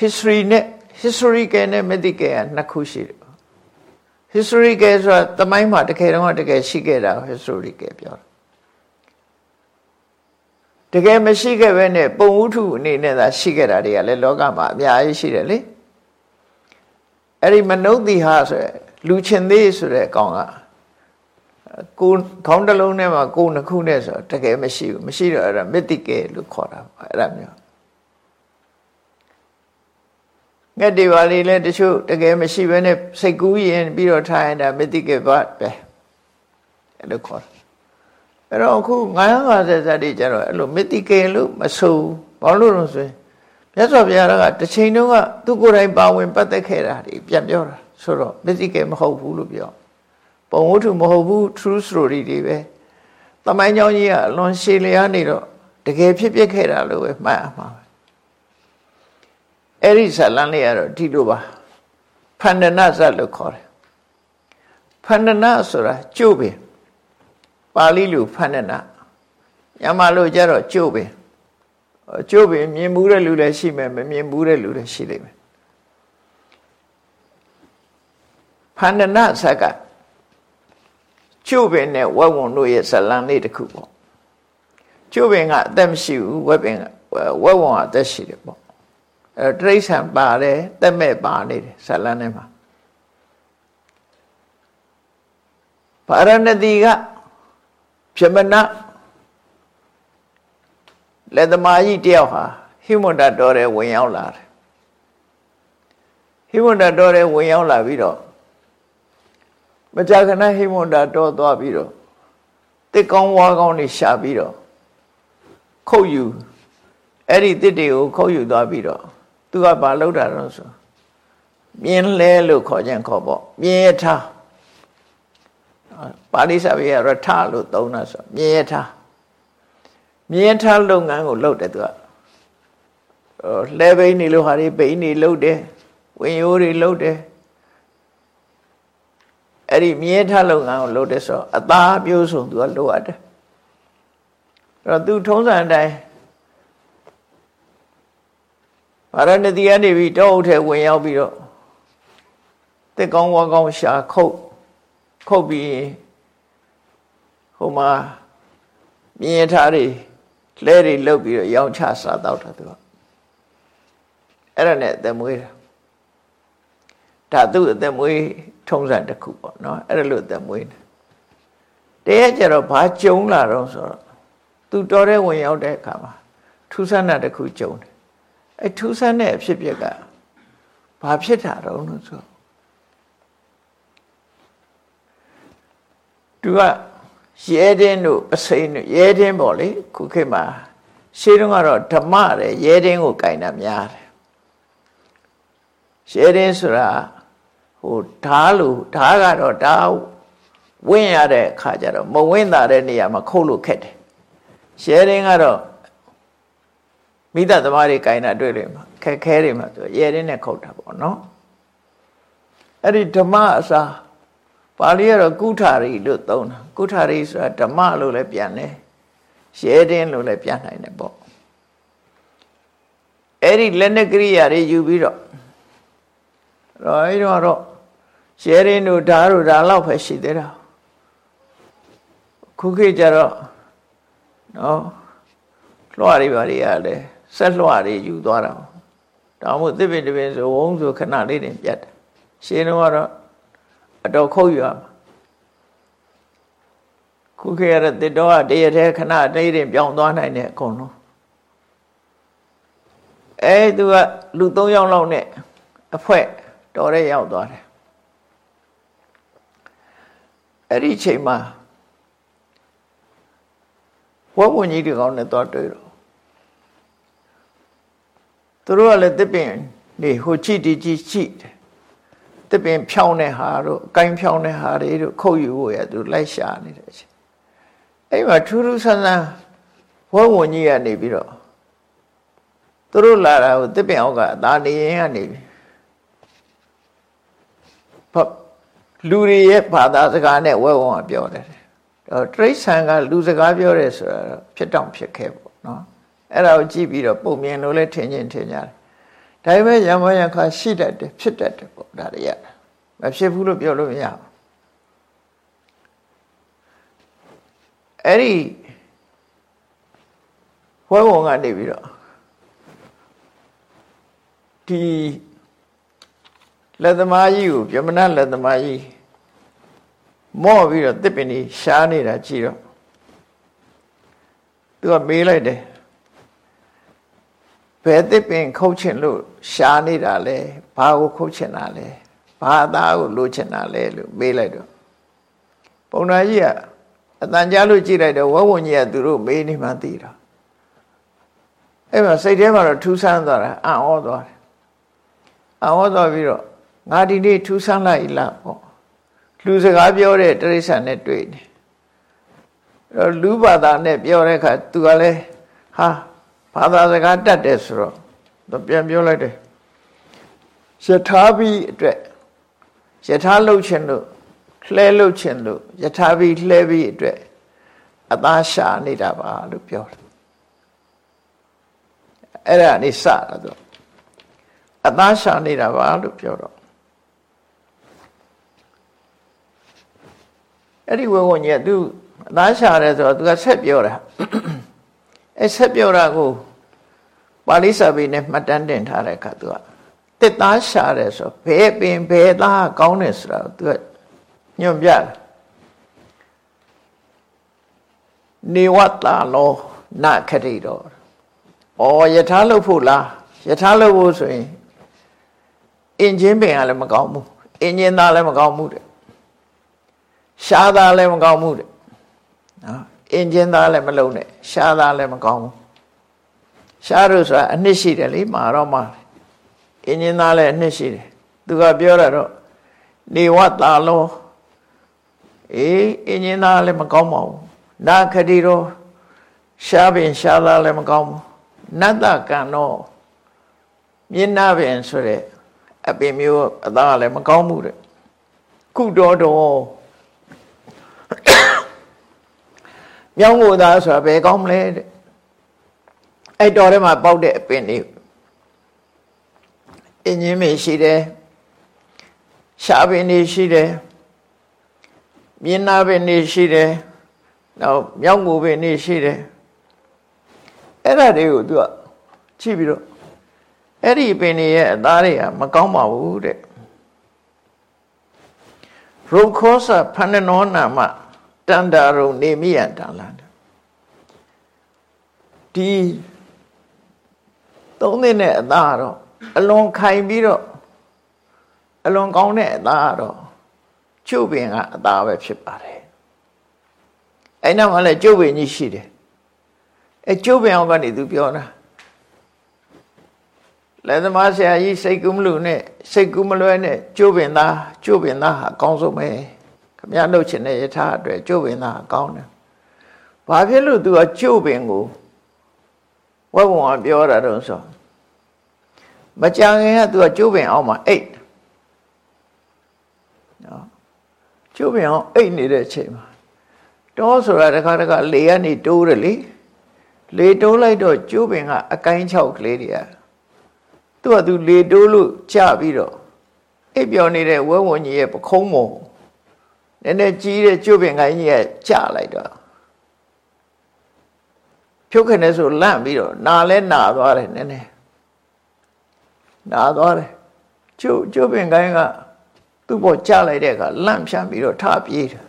history နဲ့ historical နဲ့ mythical ကနှစ်ခုရှိတယ် historical ဆိုတာတမိုင်းမှာတကယ်တော့တကယ်ရှိခဲ့တာ historical ပြောတာတကယ်မရှိခဲ့ပဲနဲ့ပုံဝုထုအနေနဲ့သာရှိခဲ့တာတွေကလည်းလောကမှာအများကြီးရှိတယ်လေ အဲ့ဒီမနုဿီဟာဆိုရယ်လူချင်းသေးဆိုတဲ့အကောင်ကကိုခေါင်းတစ်လုံးထဲမှာကိုနှစ်ခုနဲ့ဆိုတကယ်မရှိဘူးမရှိတော့အဲ့ဒါ mythical လို့ခေါ်တာအဲ့ဒါမျိုးငှက်တွေပါလေလဲတချို့တကယ်မရှိဘဲနဲ့စိတ်ကူးရင်ပြီးတော့ထားရင်ဒါ mythical ဘတ်ပဲအဲ့လိုခေါ်တာအဲ့တော့အခု950ဇတ်တွေကျတော့အဲ့လို mythical လို့မဆိုဘာလို့လို့ဆိုရင် မြတ်စွာဘုရားကတစ်ချိန်တုန်းကသူကိုယ်တိုင်ပါဝင်ပတ်သက်ခဲ့တာတွေပြန်ပြောတာဆိုတော့ mythical မဟုတ်ဘူးလို့ပြောပုံဝတ္ထုမဟုတ်ဘူး true story တွေပဲတမိုင်းကြောင်းကြီးကအလွန်ရှည်လျားနေတော့တကယ်ဖြစ်ပျက်ခဲ့တာလို့ပဲမှတ်အမှာပဲအဲ့ဒီဇလန်းလေးကတော့ဒီလိုပါဖန္ဒနာဇတ်လို့ခေါ်တယ်ဖန္ဒနာဆိုတာကျုပ်ပင်ပါဠိလိုဖန္ဒနာညမလို့ကြတော့ကျုပ်ပင် ကျုပ်ပင်မြင်မှုတဲ့လူလည်းရှိမယ်မမြင်မှုတဲ့လူလည်းရှိလိမ့်မယ်ဖန္ဒနာဇက်ကကျုပ်ပင်နဲ့ဝက်ဝံတို့ရဲ့ဇလံလေးတစ်ခုပေါ့ကျုပ်ပင်ကအသက်မရှိဘူးဝက်ပင်ကဝက်ဝံအသက်ရှိတယ်ပေါ့အဲတိရစ္ဆာန်ပါတယ်တက်မဲ့ပါနေတယ်ဇလန်းထဲမှာဗာရဏသီကပြမနာ လက်သမားကြီးတယောက်ဟာဟိမွန်တတော်တဲ့ဝင်ရောက်လာတယ်ဟိမွန်တတော်တဲ့ဝင်ရောက်လာပြီးတော့မကြာခဏဟိမွန်တတော်သွားပြီးတော့တစ်ကောင်းဝါကောင်းနေရှာပြီးတော့ခုတ်ယူအဲ့ဒီတစ်တွေကိုခုတ်ယူသွားပြီးတော့သူကဘာလုပ်တာတော့ဆိုမြင်းလဲလို့ခေါ်ခြင်းခေါ်ပေါ့မြင်းရထားပါဠိစာပေရရထလို့သုံးတာဆိုမြင်းရထား မြင်းရထားလုပ်ငန်းကိုလုပ်တယ်သူကလဲဘိန်းနေလို့ဟာတွေဘိန်းနေလုပ်တယ်ဝင်ရိုးတွေလုပ်တယ်အဲ့ဒီမြင်းထားလုပ်ငန်းကိုလုပ်တယ်ဆိုအသားပြိုးစုံသူကလုပ်ရတယ်အဲ့တော့သူထုံးစံအတိုင်းဗာရဏသီကနေပြီးတောအုပ်ထဲဝင်ရောက်ပြီးတော့တက်ကောင်းဝါကောင်းရှာခုတ်ခုတ်ပြီးဟိုမှာမြင်းထားတွေ လဲတွေလုတ်ပြီးတော့ရောင်းချစားတော့တာသူကအဲ့ဒါနဲ့အသက်မွေးတာဒါသူ့အသက်မွေးထုံးစံတစ်ခုပေါ့နော်အဲ့ဒါလို့အသက်မွေးတယ်တရက်ကျတော့ဘာကြုံလာတော့ဆိုတော့သူတော်တဲ့ဝင်ရောက်တဲ့အခါမှာထူးဆန်းတဲ့တစ်ခုကြုံတယ်အဲထူးဆန်းတဲ့အဖြစ်ပြက်ကဘာဖြစ်တာတော့လို့ဆိုသူက ရဲတင်းတို့အစိမ်းတို့ရဲတင်းပေါ့လေခုခေတ်မှာရှင်းတော့ကတော့ဓမ္မတဲ့ရဲတင်းကိုကင်တာများတယ်ရဲတင်းဆိုတာဟိုဓားလို့ဓားကတော့ဓားဝင့်ရတဲ့အခါကျတော့မဝင့်တာတဲ့နေရာမှာခုတ်လို့ခက်တယ်ရဲတင်းကတော့မိသားသမားတွေကင်တာတွေ့တယ်မှာခက်ခဲတွေမှာသူရဲတင်းနဲ့ခုတ်တာပေါ့နော်အဲ့ဒီဓမ္မအစား ပါဠိကတော့ကုထာရီလို့သုံးတာကုထာရီဆိုတာဓမ္မလို့လည်းပြန်တယ်ရဲတင်းလို့လည်းပြန်နိုင်တယ်ပေါ့အဲ့ဒီလက်နက်ကရိယာတွေယူပြီးတော့တော့အဲ့တော့တော့ရဲတင်းတို့ဓာတ်တို့ဓာတ်လောက်ပဲရှိသေးတာခုခေတ်ကျတော့နော်လွှတ်ရီပါတွေရတယ်ဆက်လွှတ်တွေယူသွားတာတောင်မို့သစ်ပင်တပင်ဆိုဝုန်းဆိုခဏလေးတင်ပြတ်တယ်ရှင်းတော့ကတော့ အတော်ခုတ်ရမှာခုခေတ်ရတဲ့တစ်တော်ကတရတဲ့ခဏတိတ်တင်ပြောင်းသွားနိုင်တဲ့အကုန်လုံးအဲသူကလူ၃ယောက်လောက်နဲ့အဖွဲတော်တဲ့ရောက်သွားတယ်အဲ့ဒီချိန်မှာဝတ်ဝင်ကြီးတွေကောင်းနဲ့သွားတွေ့တော့သူတို့ကလည်းတစ်ပင်နေဟိုကြည့်တီကြည့်ကြည့်တယ် တစ်ပင်ဖြောင်းတဲ့ဟာတို့အကိုင်းဖြောင်းတဲ့ဟာတွေတို့ခုတ်ယူဖို့ရသူလိုက်ရှာနေတဲ့အချိန်အဲ့မှာထူးထူးဆန်းဆန်းဝတ်ဝင်ကြီးကနေပြီးတော့သူတို့လာတာကိုတစ်ပင်အောက်ကအသာနေရင်ကနေပြီလူတွေရဲ့ဘာသာစကားနဲ့ဝဲဝုံကပြောတယ်တော့တရိษံကလူစကားပြောတယ်ဆိုတာဖြစ်တောင်ဖြစ်ခဲ့ပေါ့နော်အဲ့ဒါကိုကြည့်ပြီးတော့ပုံမြင်လို့လည်းထင်ချင်းထင်ကြတယ် ဒါပေမဲ့ရမယခါရှိတတ်တယ်ဖြစ်တတ်တယ်ပေါ့ဒါတွေရမဖြစ်ဘူးလို့ပြောလို့မရဘူးအဲ့ဒီဝဲဝုံကနေပြီးတော့ဒီလက်သမားကြီးကိုပြမနာလက်သမားကြီးမော့ပြီးတော့တစ်ပင်ကြီးရှားနေတာကြည့်တော့သူကမေးလိုက်တယ် ဘယ်တစ်ပင်ခုတ်ချင်လို့ရှားနေတာလဲဘာကိုခုတ်ချင်တာလဲဘာအသားကိုလိုချင်တာလဲလို့မေးလိုက်တော့ပုံနာကြီးကအတန်ကြားလို့ကြည့်လိုက်တော့ဝဝွန်ကြီးကသူတို့မေးနေမှသိတာအဲ့မှာစိတ်ထဲမှာတော့ထူးဆန်းသွားတာအံ့ဩသွားတယ်အံ့ဩသွားပြီးတော့ငါဒီနေ့ထူးဆန်းလိုက်လားပေါ့လူစကားပြောတဲ့တိရစ္ဆာန်နဲ့တွေ့နေအဲ့လူဘာသာနဲ့ပြောတဲ့အခါသူကလည်းဟာ ဘာသာစကားတတ်တယ်ဆိုတော့သူပြန်ပြောလိုက်တယ်ယထာပြီးအတွက်ယထာလှုပ်ခြင်းလို့လှဲလှုပ်ခြင်းလို့ယထာပြီးလှဲပြီးအတွက်အသားရှာနေတာပါလို့ပြောတယ်အဲ့ဒါနေစတာသူအသားရှာနေတာပါလို့ပြောတော့အဲ့ဒီဝဝညက်သူအသားရှာတယ်ဆိုတော့သူကဆက်ပြောတာအဲဆက်ပြောတာကို ပါဠိစာပေနဲ့မှတ်တမ်းတင်ထားတဲ့အခါသူကတစ်သားရှာတယ်ဆိုဘယ်ပင်ဘယ်သားကောင်းတယ်ဆိုတာသူကညွှန်ပြတယ်နေဝတ္တလောနခတိတော်ဩယထာလို့ဖို့လားယထာလို့ဖို့ဆိုရင်အင်ဂျင်ပင်ကလည်းမကောင်းဘူးအင်ဂျင်သားလည်းမကောင်းဘူးတဲ့ရှားသားလည်းမကောင်းဘူးတဲ့နော်အင်ဂျင်သားလည်းမလုံးနဲ့ရှားသားလည်းမကောင်းဘူး ရှားလို့ဆိုတာအနှစ်ရှိတယ်လေမာတော့မှာအင်းင်းသားလည်းအနှစ်ရှိတယ်သူကပြောတာတော့နေဝတာလောအေးအင်းင်းသားလည်းမကောင်းပါဘူးနာခတိတော့ရှားပင်ရှားသားလည်းမကောင်းဘူးနတ္တကံတော့မျက်နှာပင်ဆိုတဲ့အပင်မျိုးအသားလည်းမကောင်းဘူးတဲ့ကုတော်တော်မြောင်းကိုသားဆိုတာဘယ်ကောင်းမလဲတဲ့ အဲ့တော်ထဲမှာပေါက်တဲ့အပင်တွေအင်းကြီးမေရှိတယ်ရှားပင်တွေရှိတယ်မြင်းနာပင်တွေရှိတယ်နောက်မြောက်ငူပင်တွေရှိတယ်အဲ့ဒါတွေကိုသူကကြည့်ပြီးတော့အဲ့ဒီပင်တွေရဲ့အသားတွေကမကောင်းပါဘူးတဲ့ရုခောစဖဏနောနာမတန္တာရုံနေမိယံတန်လာဒီ သုံးတဲ့နဲ့အသားတော့အလွန်ခိုင်ပြီးတော့အလွန်ကောင်းတဲ့အသားတော့ကျုပ်ပင်ကအသားပဲဖြစ်ပါတယ်အဲ့နောက်မှလည်းကျုပ်ပင်ကြီးရှိတယ်အဲကျုပ်ပင်အောင်ကနေသူပြောတာလက်သမားဆရာကြီးစိတ်ကူးမလို့နဲ့စိတ်ကူးမလွဲနဲ့ကျုပ်ပင်သားကျုပ်ပင်သားဟာအကောင်းဆုံးပဲခမရနှုတ်ချင်တဲ့ယထာအတွက်ကျုပ်ပင်သားအကောင်းတယ်ဘာဖြစ်လို့သူကကျုပ်ပင်ကို ဝက်ဝံပြောတာတော့ဆိုမကြခင်ကသူကကျိုးပင်အောင်မှာအိတ်နော်ကျိုးပင်အောင်အိတ်နေတဲ့အချိန်မှာတောဆိုတာတခါတခါလေကနေတိုးတယ်လေလေတိုးလိုက်တော့ကျိုးပင်ကအကိုင်း၆ကလေးတွေကသူကသူလေတိုးလို့ကြပြီးတော့အိပ်ပျော်နေတဲ့ဝဲဝံကြီးရဲ့ပခုံးမုံနည်းနည်းကြီးတဲ့ကျိုးပင်ကိုင်းကြီးကကြလိုက်တော့ ဖြုတ်ခနဲ့ဆိုလန့်ပြီးတော့နာလဲနာသွားတယ်နည်းနည်းနာသွားတယ်ကျုပ်ကျုပ်ပင်ကိုင်းကသူ့ပေါ်ကြလိုက်တဲ့အခါလန့်ဖြန့်ပြီးတော့ထပြေးတယ်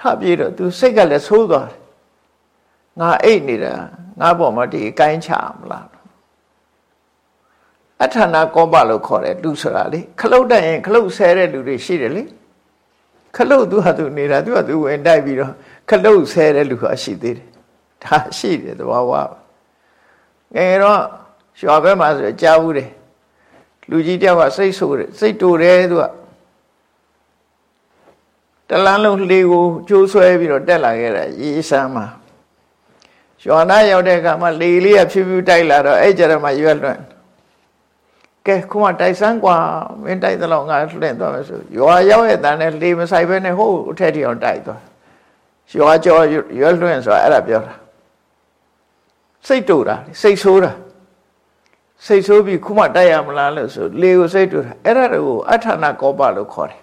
ထပြေးတော့သူစိတ်ကလည်းဆိုးသွားတယ်ငါအိတ်နေတာငါပေါ်မှာဒီကိုင်းချမလားအထာနာကောပလို့ခေါ်တယ်လူဆိုတာလေခလုတ်တက်ရင်ခလုတ်ဆဲတဲ့လူတွေရှိတယ်လေခလုတ်သူဟာသူနေတာသူဟာသူဝင်တိုက်ပြီးတော့ ခလုတ်ဆဲတဲ့လူဟာရှိသေးတယ်ဒါရှိတယ်သဘောဝါငယ်တော့ရွာဘက်မှာဆိုကြားဘူးတယ်လူကြီးတယောက်ကစိတ်ဆိုးတယ်စိတ်တူတယ်သူကတလန်းလုံးလေကိုကျိုးဆွဲပြီးတော့တက်လာခဲ့တာရေးစမ်းမှာရွာနာရောက်တဲ့အခါမှာလေလေးကဖြူဖြူတိုက်လာတော့အဲ့ကြရမှာရွက်လွန့်ကဲခုမှတိုက်ဆန်းกว่าမင်းတိုက်တော့ငါလွင့်သွားမယ်ဆိုရွာရောက်ရဲ့တန်းနဲ့လေမဆိုင်ဘဲနဲ့ဟိုးအထက်ထီအောင်တိုက်သွား ရွာကျော်ရွက်လွင့်ဆိုတာအဲ့ဒါပြောတာစိတ်တူတာစိတ်ဆိုးတာစိတ်ဆိုးပြီးခုမှတိုက်ရမလားလို့ဆိုလေကိုစိတ်တူတာအဲ့ဒါကိုအထာနာကောပလို့ခေါ်တယ်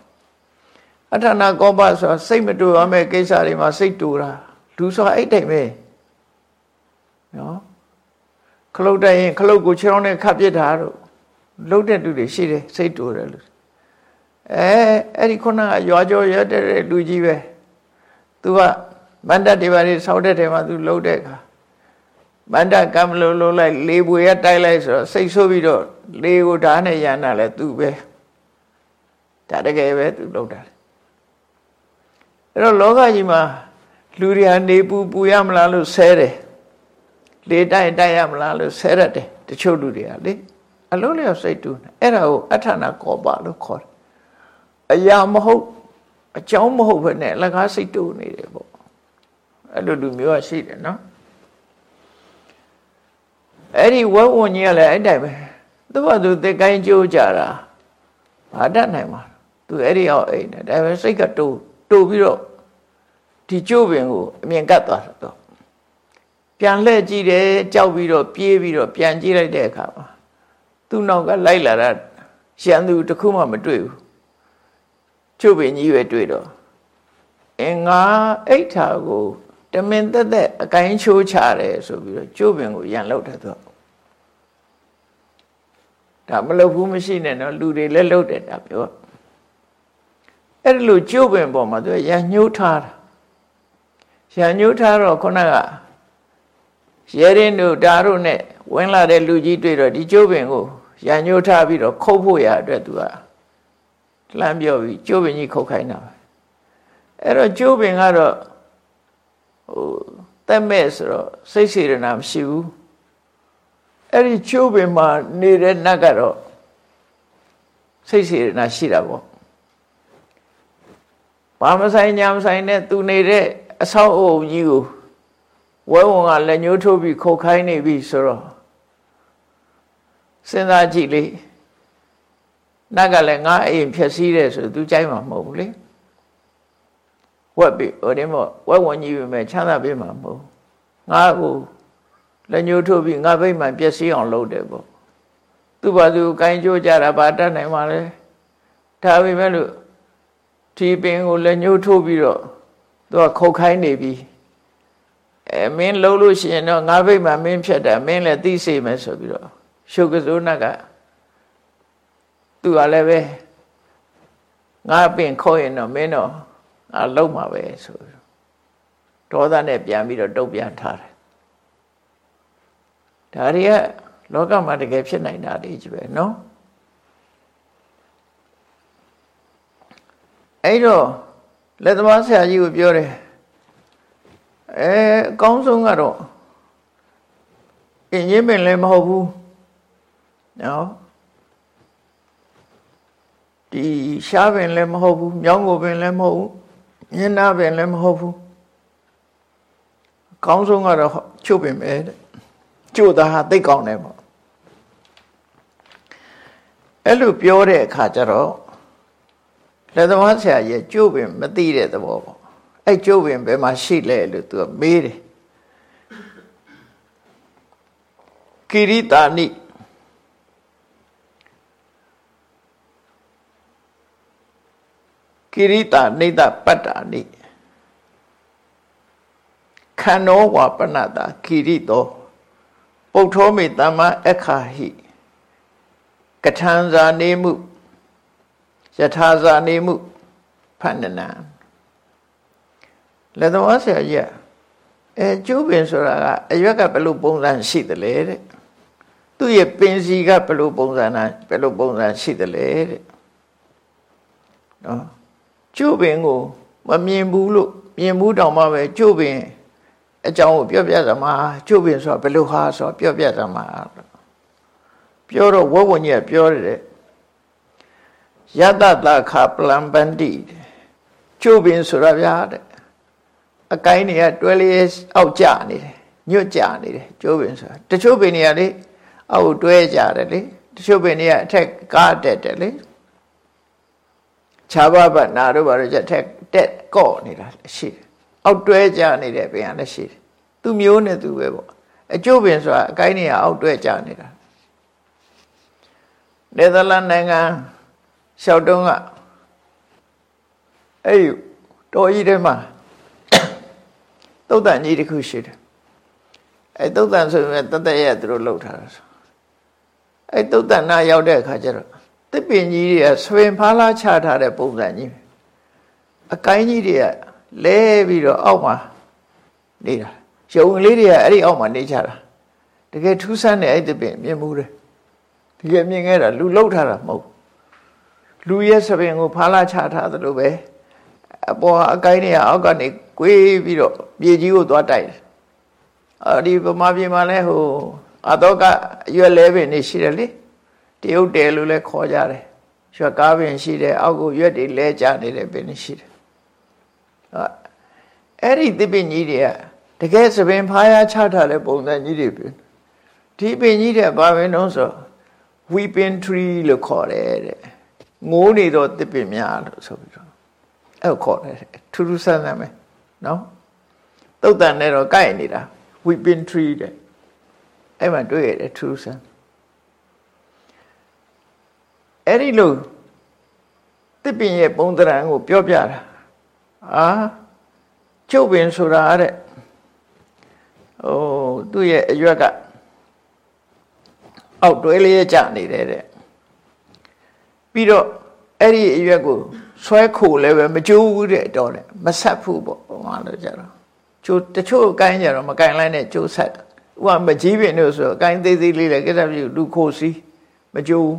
အထာနာကောပဆိုတာစိတ်မတူရမယ့်ကိစ္စတွေမှာစိတ်တူတာလူဆိုတာအဲ့တိုင်ပဲနော်ခလုတ်တိုက်ရင်ခလုတ်ကိုခြေထောက်နဲ့ခတ်ပစ်တာတို့လှုပ်တဲ့လူတွေရှိတယ်စိတ်တူတယ်လို့အဲအဲ့ဒီခုနကရွာကျော်ရတဲ့လူကြီးပဲ သူကမန္တတေပါတွေဆောက်တဲ့ထဲမှာသူလှုပ်တဲ့အခါမန္တကံမလို့လို့လိုက် လေပွေရတိုက်လိုက်ဆိုတော့စိတ်ဆိုးပြီးတော့လေကိုဓာတ်နဲ့ရန်တာလဲသူပဲဒါတကယ်ပဲသူလုပ်တာအဲ့တော့လောကကြီးမှာလူတွေကနေပူပူရမလားလို့ဆဲတယ်လေတိုက်တိုက်ရမလားလို့ဆဲရတယ်တချို့လူတွေကလေအလုံးလျော်စိတ်တူအဲ့ဒါကိုအထာနာကောပါလို့ခေါ်တယ်အရာမဟုတ် အကြောင်းမဟုတ်ဘဲနဲ့လက်ကားစိတ်တူနေတယ်ပေါ့အဲ့လိုလူမျိုးကရှိတယ်နော်အဲ့ဒီဝဝွန်ကြီးကလည်းအဲ့တိုင်းပဲသူ့ဘာသူသစ်ကိုင်းကြိုးကြတာဘာတတ်နိုင်မှာသူအဲ့ဒီအောင်အိမ်တယ်ဒါပေမဲ့စိတ်ကတူတူပြီးတော့ဒီကျိုးပင်ကိုအမြင်ကတ်သွားတော့ပြန်လှည့်ကြည့်တယ်ကြောက်ပြီးတော့ပြေးပြီးတော့ပြန်ကြည့်လိုက်တဲ့အခါမှာသူ့နောက်ကလိုက်လာတာရန်သူတခုမှမတွေ့ဘူး ကျိုးပင်ကြီးပဲတွေ့တော့အင်္ဂါအိဋ္ဌာကိုတမင်သက်သက်အကိုင်းချိုးချတယ်ဆိုပြီးတော့ကျိုးပင်ကိုရန်လောက်တယ်သူဒါမလုပ်ဘူးမရှိနဲ့နော်လူတွေလည်းလုပ်တယ်ဒါပြောအဲ့ဒီလိုကျိုးပင်ပေါ်မှာသူရန်ညှိုးထားတာရန်ညှိုးထားတော့ခုနကရဲရင်တို့ဒါတို့နဲ့ဝင်လာတဲ့လူကြီးတွေ့တော့ဒီကျိုးပင်ကိုရန်ညှိုးထားပြီးတော့ခုတ်ဖို့ရအတွက်သူက လှမ်းပြောပြီးကျိုးပင်ကြီးခုတ်ခိုင်းတာပဲအဲ့တော့ကျိုးပင်ကတော့ဟိုတက်မဲ့ဆိုတော့စိတ်စေရနာမရှိဘူးအဲ့ဒီကျိုးပင်မှာနေတဲ့နတ်ကတော့စိတ်စေရနာရှိတာပေါ့ဘာမဆိုင်ညာမဆိုင်နဲ့သူနေတဲ့အဆောက်အုံကြီးကိုဝဲဝန်ကလက်ညှိုးထိုးပြီးခုတ်ခိုင်းနေပြီဆိုတော့စဉ်းစားကြည့်လေ နတ်ကလည်းငါအိမ်ဖြက်စီးတယ်ဆိုသူကြိုက်မှာမဟုတ်ဘူးလေဝက်ပြီဟိုဒီမို့ဝက်ဝင်ကြီးပြီမဲ့ချမ်းသာပေးမှာမဟုတ်ငါ့ကိုလက်ညှိုးထိုးပြီးငါဘိတ်မှပျက်စီးအောင်လုပ်တယ်ပေါ့သူ့ဘာသူကိုင်းကြိုးကြတာဘာတတ်နိုင်မှာလဲဒါပေမဲ့လို့ဒီပင်ကိုလက်ညှိုးထိုးပြီးတော့သူကခုတ်ခိုင်းနေပြီအဲမင်းလှုပ်လို့ရှိရင်တော့ငါဘိတ်မှမင်းဖြတ်တာမင်းလည်းသိစေမယ်ဆိုပြီးတော့ရှုပ်ကစိုးနတ်က သူကလည်းပဲငါပင်ခုတ်ရင်တော့မင်းတော့အာလုံးမှာပဲဆိုဒေါသနဲ့ပြန်ပြီးတော့တုတ်ပြန်ထားတယ်ဒါတွေကလောကမှာတကယ်ဖြစ်နိုင်တာတွေကြီးပဲเนาะအဲ့တော့လက်သမားဆရာကြီးကိုပြောတယ်အဲအကောင်းဆုံးကတော့အင်းရင်ပင်လည်းမဟုတ်ဘူးနော် ဒီရှားပင်လည်းမဟုတ်ဘူးမြောင်းကိုပင်လည်းမဟုတ်ဘူးညနာပင်လည်းမဟုတ်ဘူးအကောင်းဆုံးကတော့ချုပ်ပင်ပဲတဲ့ကျို့သားဟာသိကောင်းတယ်ပေါ့အဲ့လိုပြောတဲ့အခါကျတော့လက်သမားဆရာရဲ့ကျို့ပင်မသိတဲ့သဘောပေါ့အဲ့ကျို့ပင်ဘယ်မှာရှိလဲလို့သူကမေးတယ်ကိရိတာနိ ကိရိတာနေတပတ္တာနိခန္နောဝပနတာကိရိတောပုထောမေတမ္မအခါဟိကထံဇာနေမှုယထာဇာနေမှုဖဏ္ဏနံလက်တော်ဆရာကြီးအဲကျိုးပင်ဆိုတာကအရွက်ကဘယ်လိုပုံစံရှိသလဲတဲ့သူ့ရဲ့ပင်စီကဘယ်လိုပုံစံနာဘယ်လိုပုံစံရှိသလဲတဲ့နော် ကျို့ပင်ကိုမမြင်ဘူးလို့မြင်ဘူးတောင်မှပဲကျို့ပင်အကြောင်းကိုပြောပြသမှာကျို့ပင်ဆိုတာဘယ်လိုဟာဆိုပြောပြသမှာပြောတော့ဝဝညက်ပြောတယ်ယတတခပလံပန္တိကျို့ပင်ဆိုတာဗျာတဲ့အကိုင်းတွေကတွဲလေးအောက်ကျနေတယ်ညွတ်ကျနေတယ်ကျိုးပင်ဆိုတာတချို့ပင်တွေကလေအောက်တွဲကြတယ်လေတချို့ပင်တွေကအထက်ကားတက်တယ်လေ ခြားပါပါနာတို့ဘာလို့ကြက်ထက်တက်ကော့နေတာရှိတယ်အောက်တွဲကြနေတဲ့ပင်ကလည်းရှိတယ်သူမျိုးနဲ့သူပဲပေါ့အကျိုးပင်ဆိုတာအကိုင်းနေရအောက်တွဲကြနေတာနယ်သာလန်နိုင်ငံရှောက်တုံးကအဲ့တော်ကြီးထဲမှာတုတ်တန်ကြီးတစ်ခုရှိတယ်အဲ့တုတ်တန်ဆိုရင်တသက်ရဲ့သူတို့လှုပ်ထားတာဆိုအဲ့တုတ်တန်နာရောက်တဲ့အခါကျတော့ တစ်ပင်ကြီးတွေကဆွင်ဖားလားချထားတဲ့ပုံစံကြီးအကိုင်းကြီးတွေကလဲပြီးတော့အောက်မှာနေတာရုံလေးတွေကအဲ့ဒီအောက်မှာနေကြတာတကယ်ထူးဆန်းတဲ့အဲ့ဒီပင်မြင်မှုတယ်တကယ်မြင်ခဲ့တာလူလှုပ်ထားတာမဟုတ်လူရဲ့စပင်ကိုဖားလားချထားသလိုပဲအပေါ်အကိုင်းတွေကအောက်ကနေကွေးပြီးတော့မြေကြီးကိုသွားတိုက်တယ်အဒီဗမာပြည်မှာလဲဟိုအတော့ကအရွက်လဲပင်နေရှိတယ်လေ တရုတ်တယ်လို့လည်းခေါ်ကြတယ်ရွက်ကားပင်ရှိတယ်အောက်ကိုရွက်တွေလဲကျနေတဲ့ပင်ရှိတယ်အဲ့ဒီသစ်ပင်ကြီးတွေကတကယ်သပင်ဖားရချထားတဲ့ပုံစံကြီးတွေပင်ဒီပင်ကြီးတဲ့ဘာပင်တော့ဆို weeping tree လို့ခေါ်တယ်တဲ့ငိုးနေတော့သစ်ပင်များလို့ဆိုပြီးတော့အဲ့ခေါ်တယ်ထူးထူးဆန်းဆန်းပဲနော်တုတ်တန်နဲ့တော့ကြိုက်နေတာ weeping tree တဲ့အဲ့မှာတွေ့ရတယ်ထူးဆန်း အဲ့ဒီလိုတစ်ပင်ရဲ့ပုံသဏ္ဍာန်ကိုပြောပြတာအာကျုပ်ပင်ဆိုတာတဲ့ဟိုသူ့ရဲ့အရွက်ကအောက်တွဲလေးကျနေတယ်တဲ့ပြီးတော့အဲ့ဒီအရွက်ကိုဆွဲခိုလည်းပဲမကြိုးဘူးတဲ့တော့တယ်မဆက်ဘူးပေါ့ဟိုမှာလို့ကြတော့ကျိုးတချို့ကိုင်းကြတော့မကိုင်းလိုက်နဲ့ကျိုးဆက်ဥပမာမကြီးပင်တို့ဆိုကိုင်းသေးသေးလေးလည်းကိစ္စပြုလူခိုစီမကြိုး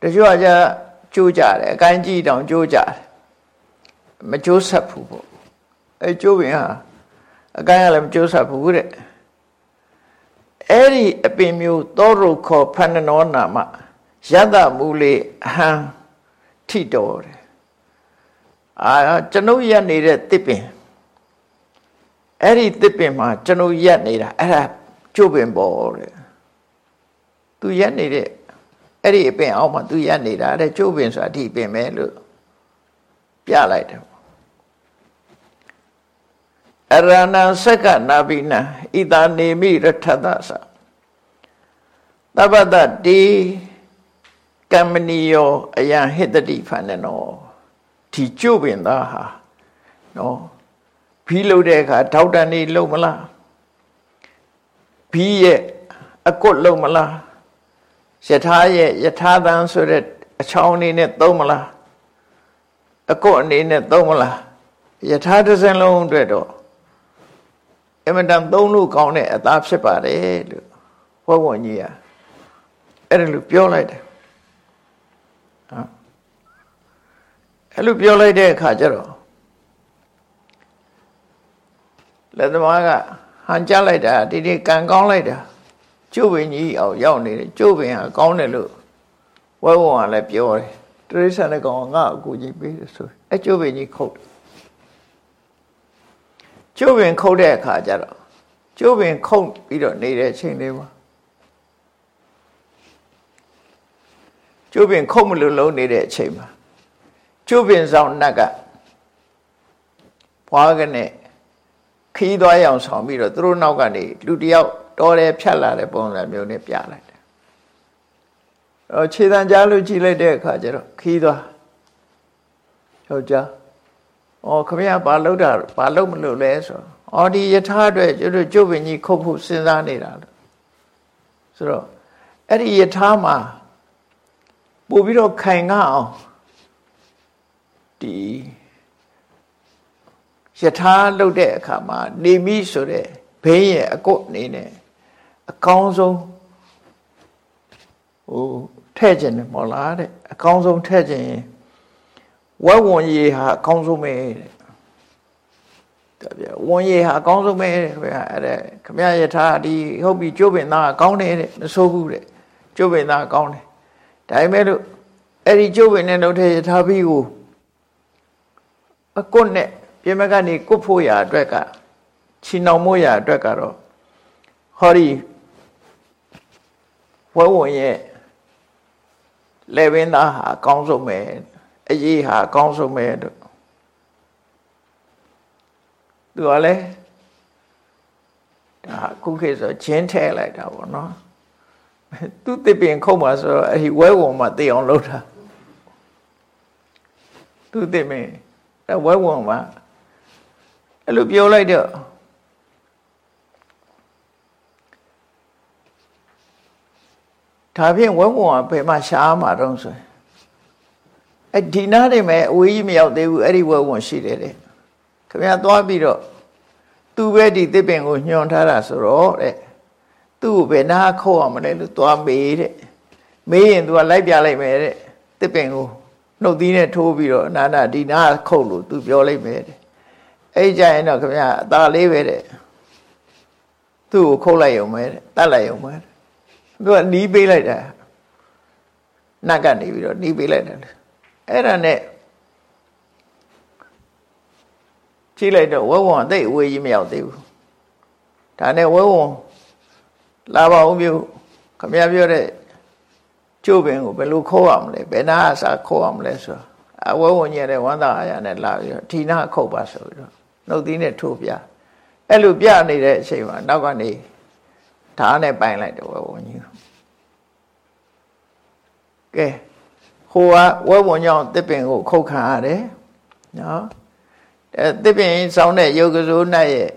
တချို့ကကြကျိုးကြတယ်အကိုင်းကြည့်တောင်ကျိုးကြတယ်မကျိုးဆက်ဘူးပေါ့အဲကျိုးပင်ဟာအကိုင်းကလည်းမကျိုးဆက်ဘူးတဲ့အဲ့ဒီအပင်မျိုးသောရုခောဖန္နနောနာမယတမူလေအဟံထိတော်တယ်အာကျွန်ုပ်ရက်နေတဲ့တစ်ပင်အဲ့ဒီတစ်ပင်မှာကျွန်ုပ်ရက်နေတာအဲ့ဒါကျုပ်ပင်ပေါ်တဲ့သူရက်နေတဲ့ အဲ့ဒီအပင်အောက်မှာသူရက်နေတာတဲ့ကျုပ်ပင်ဆိုတာဒီပင်ပဲလို့ပြလိုက်တယ်အရဏံစက္ကနာဘိနဣတာနေမိရထသသသဗ္ဗတတိကမ္မနီယောအယံဟိတတိဖန်နောဒီကျုပ်ပင်သားဟာနော်ဘီးလို့တဲ့အခါထောက်တန်နေလုံးမလားဘီးရဲ့အကွတ်လုံးမလား ယထာရဲ့ယထာသံဆိုတဲ့အချောင်းအနေနဲ့သုံးမလားအကွတ်အနေနဲ့သုံးမလားယထာတစ်စင်းလုံးအတွက်တော့အမတန်သုံးလို့ကောင်းတဲ့အသားဖြစ်ပါတယ်လို့ဘဝဝင်ကြီးကအဲ့ဒါလို့ပြောလိုက်တယ်အဲ့လိုပြောလိုက်တဲ့အခါကျတော့လက်သမားကဟန်ကြလိုက်တာဒီဒီကံကောင်းလိုက်တာ ကျုပ်ပင်ကြီးအောင်ရောက်နေတယ်ကျုပ်ပင်ဟာကောင်းတယ်လို့ဝဲဝံကလည်းပြောတယ်တရိစ္ဆာန်လည်းကောင်းငါအကူကြီးပေးတယ်ဆိုအဲကျုပ်ပင်ကြီးခုတ်ကျုပ်ပင်ခုတ်တဲ့အခါကျတော့ကျုပ်ပင်ခုတ်ပြီးတော့နေတဲ့အချိန်လေးမှာကျုပ်ပင်ခုတ်မလို့လုံးနေတဲ့အချိန်မှာကျုပ်ပင်ဆောင်နတ်ကဘွားကနဲ့ခီးသွားရအောင်ဆောင်ပြီးတော့သူတို့နောက်ကနေလူတယောက် တော်တယ်ဖြတ်လာတဲ့ပုံစံမျိုးနဲ့ပြလိုက်တယ်။အော်ခြေတံကြားလို့ကြည့်လိုက်တဲ့အခါကျတော့ခီးသွားယောက်ျားအော်ခမရဘာလုပ်တာဘာလုပ်မလို့လဲဆိုအော်ဒီယထာအတွက်ကျတို့ကျုပ်ပင်ကြီးခုတ်ဖို့စဉ်းစားနေတာလို့ဆိုတော့အဲ့ဒီယထာမှာပို့ပြီးတော့ခိုင်ငါအောင်ဒီယထာလုတ်တဲ့အခါမှာနေမိဆိုတဲ့ဘေးရဲ့အကုတ်အနေနဲ့ အကောင်းဆုံးဟိုထဲ့ခြင်းတယ်မော်လားတဲ့အကောင်းဆုံးထဲ့ခြင်းဝက်ဝန်ရေဟာအကောင်းဆုံးပဲတဲ့တပြဝန်ရေဟာအကောင်းဆုံးပဲတဲ့ခင်ဗျာအဲ့ဒါခင်ဗျာယထာဒီဟုတ်ပြီကျုပ်ပင်သားအကောင်းတယ်တဲ့မဆိုးဘူးတဲ့ကျုပ်ပင်သားအကောင်းတယ်ဒါပေမဲ့လို့အဲ့ဒီကျုပ်ပင်နဲ့နှုတ်ထဲယထာဘီကိုအကွတ်နဲ့ပြင်မကနေကွတ်ဖို့ရာအတွက်ကချီနှောင်မို့ရာအတွက်ကတော့ဟောဒီ ဝဲဝင်ရဲ့လေဘင်းသားဟာအကောင်းဆုံးပဲအရေးဟာအကောင်းဆုံးပဲတို့သူကလည်းဒါခုခေတ်ဆိုဂျင်းထဲလိုက်တာပေါ့နော်သူတစ်ပင်ခုတ်မှာဆိုတော့အဲ့ဒီဝဲဝင်မှာတေအောင်လုပ်တာသူတစ်ပင်ဝဲဝင်မှာအဲ့လိုပြောလိုက်တော့ ဒါဖြင့်ဝဲဝင်ကဘယ်မှာရှားမှာတော့ဆိုအဲ့ဒီနားနေမဲ့အဝေးကြီးမရောက်သေးဘူးအဲ့ဒီဝဲဝင်ရှိတယ်တဲ့ခင်ဗျားသွားပြီးတော့သူပဲဒီသစ်ပင်ကိုညွှန်ထားတာဆိုတော့တဲ့သူ့ကိုဘယ်နာခုတ်အောင်မလဲလို့သွားမေးတဲ့မေးရင် तू ကလိုက်ပြလိုက်မယ်တဲ့သစ်ပင်ကိုနှုတ်သီးနဲ့ထိုးပြီးတော့နာနာဒီနာခုတ်လို့ तू ပြောလိုက်မယ်တဲ့အဲ့ကြရင်တော့ခင်ဗျာအသာလေးပဲတဲ့သူ့ကိုခုတ်လိုက်ရုံပဲတဲ့တတ်လိုက်ရုံပဲ သူကနီးပေးလိုက်တာနတ်ကနေပြီးတော့နီးပေးလိုက်တယ်အဲ့ဒါနဲ့ကြည့်လိုက်တော့ဝဲဝံသိအဝေးကြီးမရောက်သေးဘူးဒါနဲ့ဝဲဝံလာပါဦးမျိုးခမရပြောတဲ့ကျိုးပင်ကိုဘယ်လိုခိုးအောင်လဲဘယ်နာအစားခိုးအောင်လဲဆိုအဝဲဝံညက်တဲ့ဝမ်းသာအားရနဲ့လာပြီးတော့ဒီနာခုတ်ပါဆိုပြီးတော့နှုတ်သီးနဲ့ထိုးပြအဲ့လိုပြနေတဲ့အချိန်မှာနောက်ကနေဓာတ်နဲ့ပိုင်လိုက်တယ်ဝဲဝံကြီး ကဲဟိုကဝဲဝံကြောင့်တစ်ပင်ကိုခုတ်ခံရတယ်နော်အဲတစ်ပင်စောင်းတဲ့ယုတ်ကစိုးနဲ့ရဲ့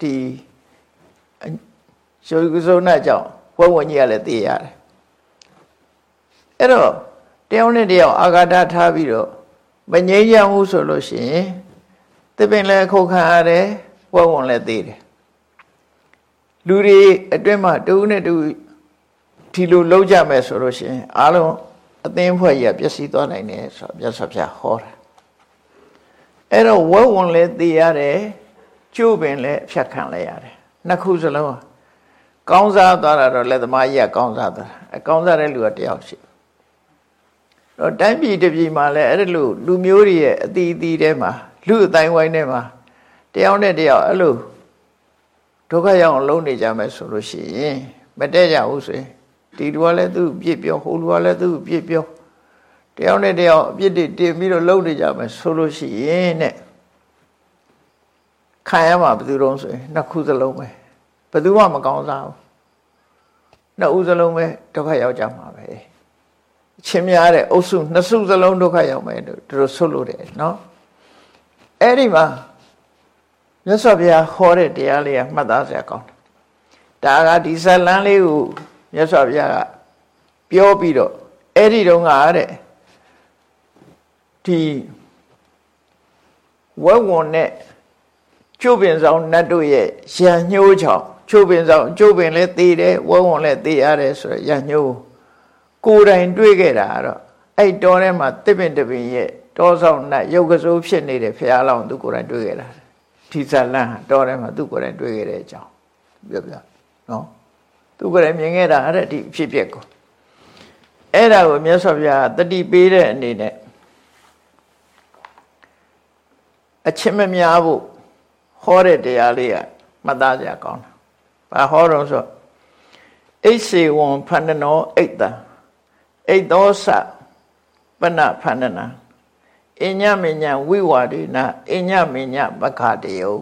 ဒီရှုပ်ကုစုံနဲ့ကြောင့်ဝက်ဝင်ကြီးကလည်းသိရတယ်အဲ့တော့တယောက်နဲ့တယောက်အာဃာတထားပြီးတော့မငြိမ်းချမ်းဘူးဆိုလို့ရှိရင်သစ်ပင်လည်းခုတ်ခံရတယ်ဝက်ဝင်လည်းသိတယ်လူတွေအတွင်းမှာတူနဲ့တူ ဒီလိုလုံးကြမယ်ဆိုလို့ရှိရင်အားလုံးအသင်းဖွဲ့ကြီးကပျက်စီးသွားနိုင်တယ်ဆိုတော့မြတ်စွာဘုရားဟောတာအဲ့တော့ဝက်ဝင်လည်းသိရတယ်ကျိုးပင်လည်းဖြတ်ခံလည်းရတယ်နှစ်ခုစလုံးကောင်းစားသွားတာတော့လက်သမားကြီးကကောင်းစားသွားအကောင်းစားတဲ့လူကတယောက်ရှိတော့တိုင်းပြည်တစ်ပြည်မှာလည်းအဲ့ဒါလူလူမျိုးတွေရဲ့အတီးအတီးထဲမှာလူအတိုင်းဝိုင်းထဲမှာတယောက်နဲ့တယောက်အဲ့လိုဒုက္ခရောက်အောင်လုံးနေကြမယ်ဆိုလို့ရှိရင်မတည့်ကြဘူးဆိုရင် ဒီလူကလည်းသူ့ပြစ်ပြောဟိုလူကလည်းသူ့ပြစ်ပြောတယောက်နဲ့တယောက်အပြစ်တွေတင်ပြီးတော့လုံးနေကြမယ်ဆိုလို့ရှိရင်တဲ့ခံရမှာဘယ်သူတုံးဆိုရင်နှစ်ခုစလုံးပဲဘယ်သူမှမကောင်းစားဘူးနှစ်ဦးစလုံးပဲဒုက္ခရောက်ကြမှာပဲချင်းများတဲ့အုပ်စုနှစ်စုစလုံးဒုက္ခရောက်မယ်လို့သူတို့ဆွလို့တယ်နော်အဲ့ဒီမှာမြတ်စွာဘုရားဟောတဲ့တရားလေးကမှတ်သားစရာကောင်းတယ်ဒါကဒီဇလန်းလေးကို မြတ်စွာဘုရားကပြောပြီးတော့အဲ့ဒီတုန်းကတဲ့ဒီဝက်ဝွန်နဲ့ကျုပ်ပင်ဆောင်နတ်တို့ရဲ့ရံညှိုးချောင်ကျုပ်ပင်ဆောင်ကျုပ်ပင်လည်းသေးတယ်ဝက်ဝွန်လည်းသေးရတယ်ဆိုရရံညှိုးကိုယ်တိုင်တွေ့ခဲ့တာတော့အဲ့တောထဲမှာတစ်ပင်တစ်ပင်ရဲ့တောဆောင်နတ်ရုပ်ကစိုးဖြစ်နေတဲ့ဖះလောင်းသူကိုယ်တိုင်တွေ့ခဲ့တာဒီဇလန်တောထဲမှာသူကိုယ်တိုင်တွေ့ခဲ့တဲ့အကြောင်းပြောပြနော် သူကိုယ်တိုင်မြင်ခဲ့တာအဲ့ဒီဖြစ်ပျက်ကိုအဲ့ဒါကိုမြတ်စွာဘုရားတတိပေးတဲ့အနေနဲ့အချင်းမများဖို့ဟောတဲ့တရားလေးကမှတ်သားကြကောင်းတာ။ဘာဟောတော့ဆိုအိစေဝံဖန္နနောအိတ်တံအိတ်သောစပနဖန္နနာအညမညဝိဝါဒိနာအညမညမခတယုံ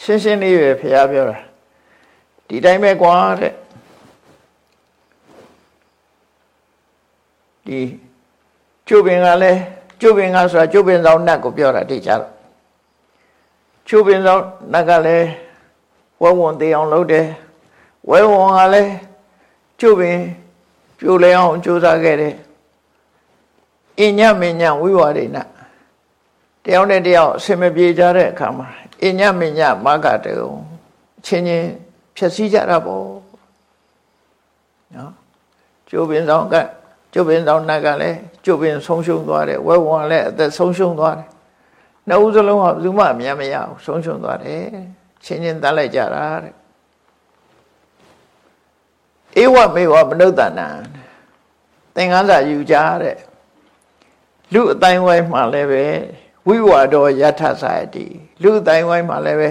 ရှင်းရှင်းလေးပဲဖះပြောတာ ဒီတိုင်းပဲကွာတဲ့ဒီကျုပ်ပင်ကလည်းကျုပ်ပင်ကဆိုတာကျုပ်ပင်ဆောင်နတ်ကိုပြောတာတိကျတော့ကျုပ်ပင်ဆောင်နတ်ကလည်းဝဲဝန်သေးအောင်လုပ်တယ်ဝဲဝန်ကလည်းကျုပ်ပင်ပြိုလဲအောင်ကြိုးစားခဲ့တယ်အညမညဝိဝါဒိနတယောက်နဲ့တယောက်အစင်မပြေကြတဲ့အခါမှာအညမညမဂတုံချင်းချင်း ဖြည့်စည်းကြတာပေါ့နော်ကျိုးပင်ဆောင်ကကျုပ်ပင်ဆောင်နတ်ကလည်းကျုပ်ပင်ဆုံးရှုံးသွားတယ်ဝဲဝန်လည်းအသက်ဆုံးရှုံးသွားတယ်နှစ်ဦးစလုံးကဘယ်သူမှအမြတ်မရဘူးဆုံးရှုံးသွားတယ်ချင်းချင်းတတ်လိုက်ကြတာတဲ့ဧဝမေဝမနုဿနံသင်္ကန်းစာယူကြတဲ့လူအတိုင်းဝိုင်းမှာလည်းပဲဝိဝါဒောယထစာယတိလူအတိုင်းဝိုင်းမှာလည်းပဲ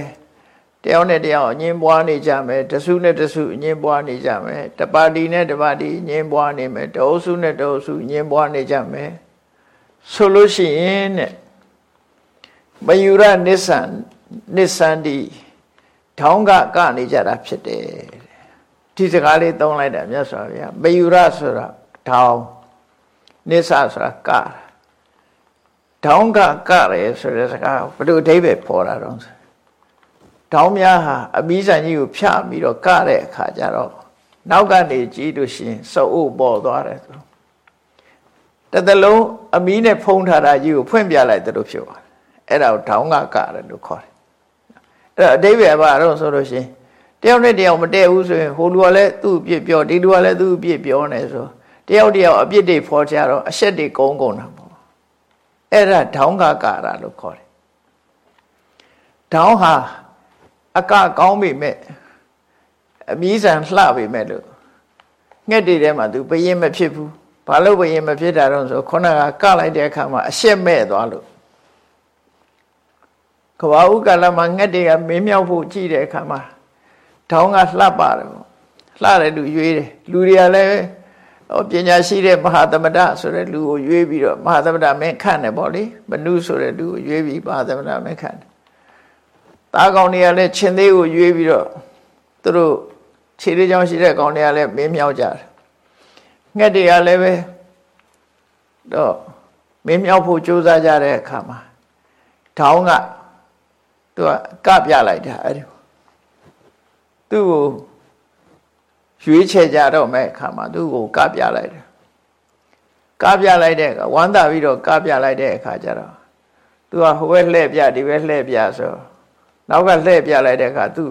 တယောက်နဲ့တယောက်အငင်းပွားနေကြမယ်တစုနဲ့တစုအငင်းပွားနေကြမယ်တပါတီနဲ့တပါတီအငင်းပွားနေမယ်တအုပ်စုနဲ့တအုပ်စုအငင်းပွားနေကြမယ်ဆိုလို့ရှိရင်တဲ့မယူရနစ္စံနစ္စန္တိထောင်းကကနေကြတာဖြစ်တယ်ဒီစကားလေးသုံးလိုက်တာမြတ်စွာဘုရားမယူရဆိုတာထောင်းနစ္စဆိုတာကထောင်းကကရဲဆိုတဲ့စကားဘယ်လိုအဓိပ္ပာယ်ပေါ်တာတော့ တောင်းများဟာအမိဆန်ကြီးကိုဖြတ်ပြီးတော့ကတဲ့အခါကျတော့နောက်ကနေကြည့်လို့ရှိရင်စုပ်အုပ်ပေါ်သွားတယ်သူတသလုံးအမီးနဲ့ဖုံးထားတာကြီးကိုဖွင့်ပြလိုက်တယ်လို့ဖြစ်သွားတယ်အဲ့ဒါကိုတောင်းကကတယ်လို့ခေါ်တယ်အဲ့တော့အတိပ္ပယ်ဘာတော့ဆိုလို့ရှိရင်တယောက်နဲ့တယောက်မတည့်ဘူးဆိုရင်ဟိုလူကလည်းသူ့အပြစ်ပြောဒီလူကလည်းသူ့အပြစ်ပြောနေဆိုတယောက်တယောက်အပြစ်တွေဖော်ကြတော့အရှက်တွေကုန်းကုန်တာပေါ့အဲ့ဒါတောင်းကကတာလို့ခေါ်တယ်တောင်းဟာ အကကောင်းပေမဲ့အမီးဆန်လှပေမဲ့လို့ငှက်တွေထဲမှာ तू ဘယင်းမဖြစ်ဘူးဘာလို့ဘယင်းမဖြစ်တာတော့ဆိုခုနကကလိုက်တဲ့အခါမှာအရှက်မဲ့သွားလို့ကဘာဥကလမှာငှက်တွေကမင်းမြောက်ဖို့ကြည့်တဲ့အခါမှာထောင်းကလှပတယ်ပေါ့လှတယ်လူရွေးတယ်လူတွေကလည်းဟောပညာရှိတဲ့မဟာသမဒဆိုတဲ့လူကိုရွေးပြီးတော့မဟာသမဒမင်းခန့်တယ်ပေါ့လေမနုဆိုတဲ့လူကိုရွေးပြီးမဟာသမဒမင်းခန့်တယ် သားကောင်တွေကလည်းချင်းသေးကိုရွေးပြီးတော့သူတို့ခြေလေးချောင်းရှိတဲ့ကောင်တွေကလည်းမင်းမြောက်ကြတယ်ငှက်တွေကလည်းပဲတော့မင်းမြောက်ဖို့ကြိုးစားကြတဲ့အခါမှာထောင်းကသူကကပြလိုက်တာအဲ့ဒီသူ့ကိုရွေးချယ်ကြတော့မဲ့အခါမှာသူ့ကိုကပြလိုက်တယ်ကပြလိုက်တဲ့အခါဝမ်းသာပြီးတော့ကပြလိုက်တဲ့အခါကျတော့သူကဟိုဘက်လှည့်ပြဒီဘက်လှည့်ပြဆို နောက်ကလှည့်ပြလိုက်တဲ့အခါသူ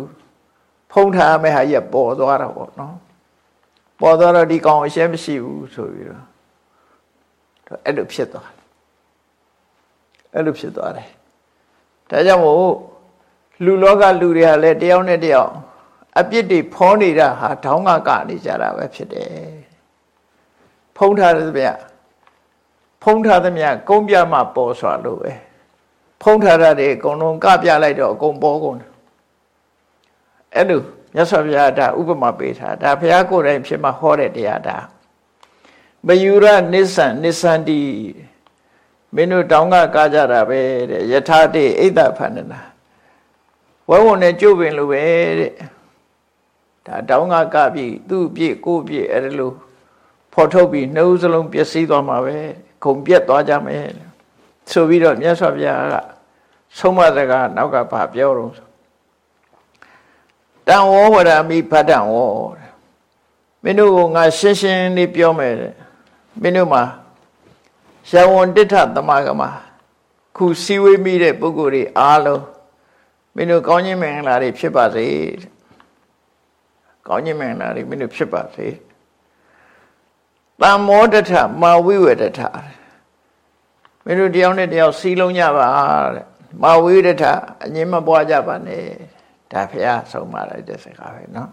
ဖုံးထားမဲ့ဟာကြီးပေါ်သွားတာပေါ့နော်ပေါ်သွားတော့ဒီကောင်အရှက်မရှိဘူးဆိုပြီးတော့အဲ့လိုဖြစ်သွားတယ်အဲ့လိုဖြစ်သွားတယ်ဒါကြောင့်မို့လူလောကလူတွေကလည်းတယောက်နဲ့တယောက်အပြစ်တွေဖောနေတာဟာထောင်းကကနေကြတာပဲဖြစ်တယ်ဖုံးထားတဲ့ဗျဖုံးထားတဲ့မြကုန်းပြမှပေါ်စွာလို့ပဲ ဖုံးထားတဲ့အကုန်လုံးကပြလိုက်တော့အကုန်ပေါ်ကုန်တယ်အဲ့လိုမြတ်စွာဘုရားဒါဥပမာပေးထားဒါဘုရားကိုယ်တိုင်ဖြစ်မှဟောတဲ့တရားဒါမယူရနိစ္စံနိစ္စန္တိမင်းတို့တောင်းကကားကြတာပဲတဲ့ယထာတိအိတ်တဖန္နနာဝဲဝင်နဲ့ကြုတ်ပင်လိုပဲတဲ့ဒါတောင်းကကပြီသူ့ပြည့်ကိုပြည့်အဲ့လိုဖော်ထုတ်ပြီးနှုတ်စလုံးပျက်စီးသွားမှာပဲခုံပြက်သွားကြမယ်ဆိုပြီးတော့မြတ်စွာဘုရားက ဆုံးမစကားနောက်ကဘာပြောတော့ဆိုတံဝောဝရမိဖတ်တံဝောမင်းတို့ကငါရှင်းရှင်းလေးပြောမယ်မင်းတို့မှာရဝံတိဋ္ဌသမဂမခုစီဝေးမိတဲ့ပုဂ္ဂိုလ်တွေအားလုံးမင်းတို့ကောင်းခြင်းမင်္ဂလာတွေဖြစ်ပါစေကောင်းခြင်းမင်္ဂလာတွေမင်းတို့ဖြစ်ပါစေတမ္မောတထမာဝိဝေတထမင်းတို့တယောက်နဲ့တယောက်စီလုံးကြပါတဲ့ မာဝိဝေတထအငြင်းမပွားကြပါနဲ့ဒါဖះဆုံးမလိုက်တဲ့စကားပဲเนาะ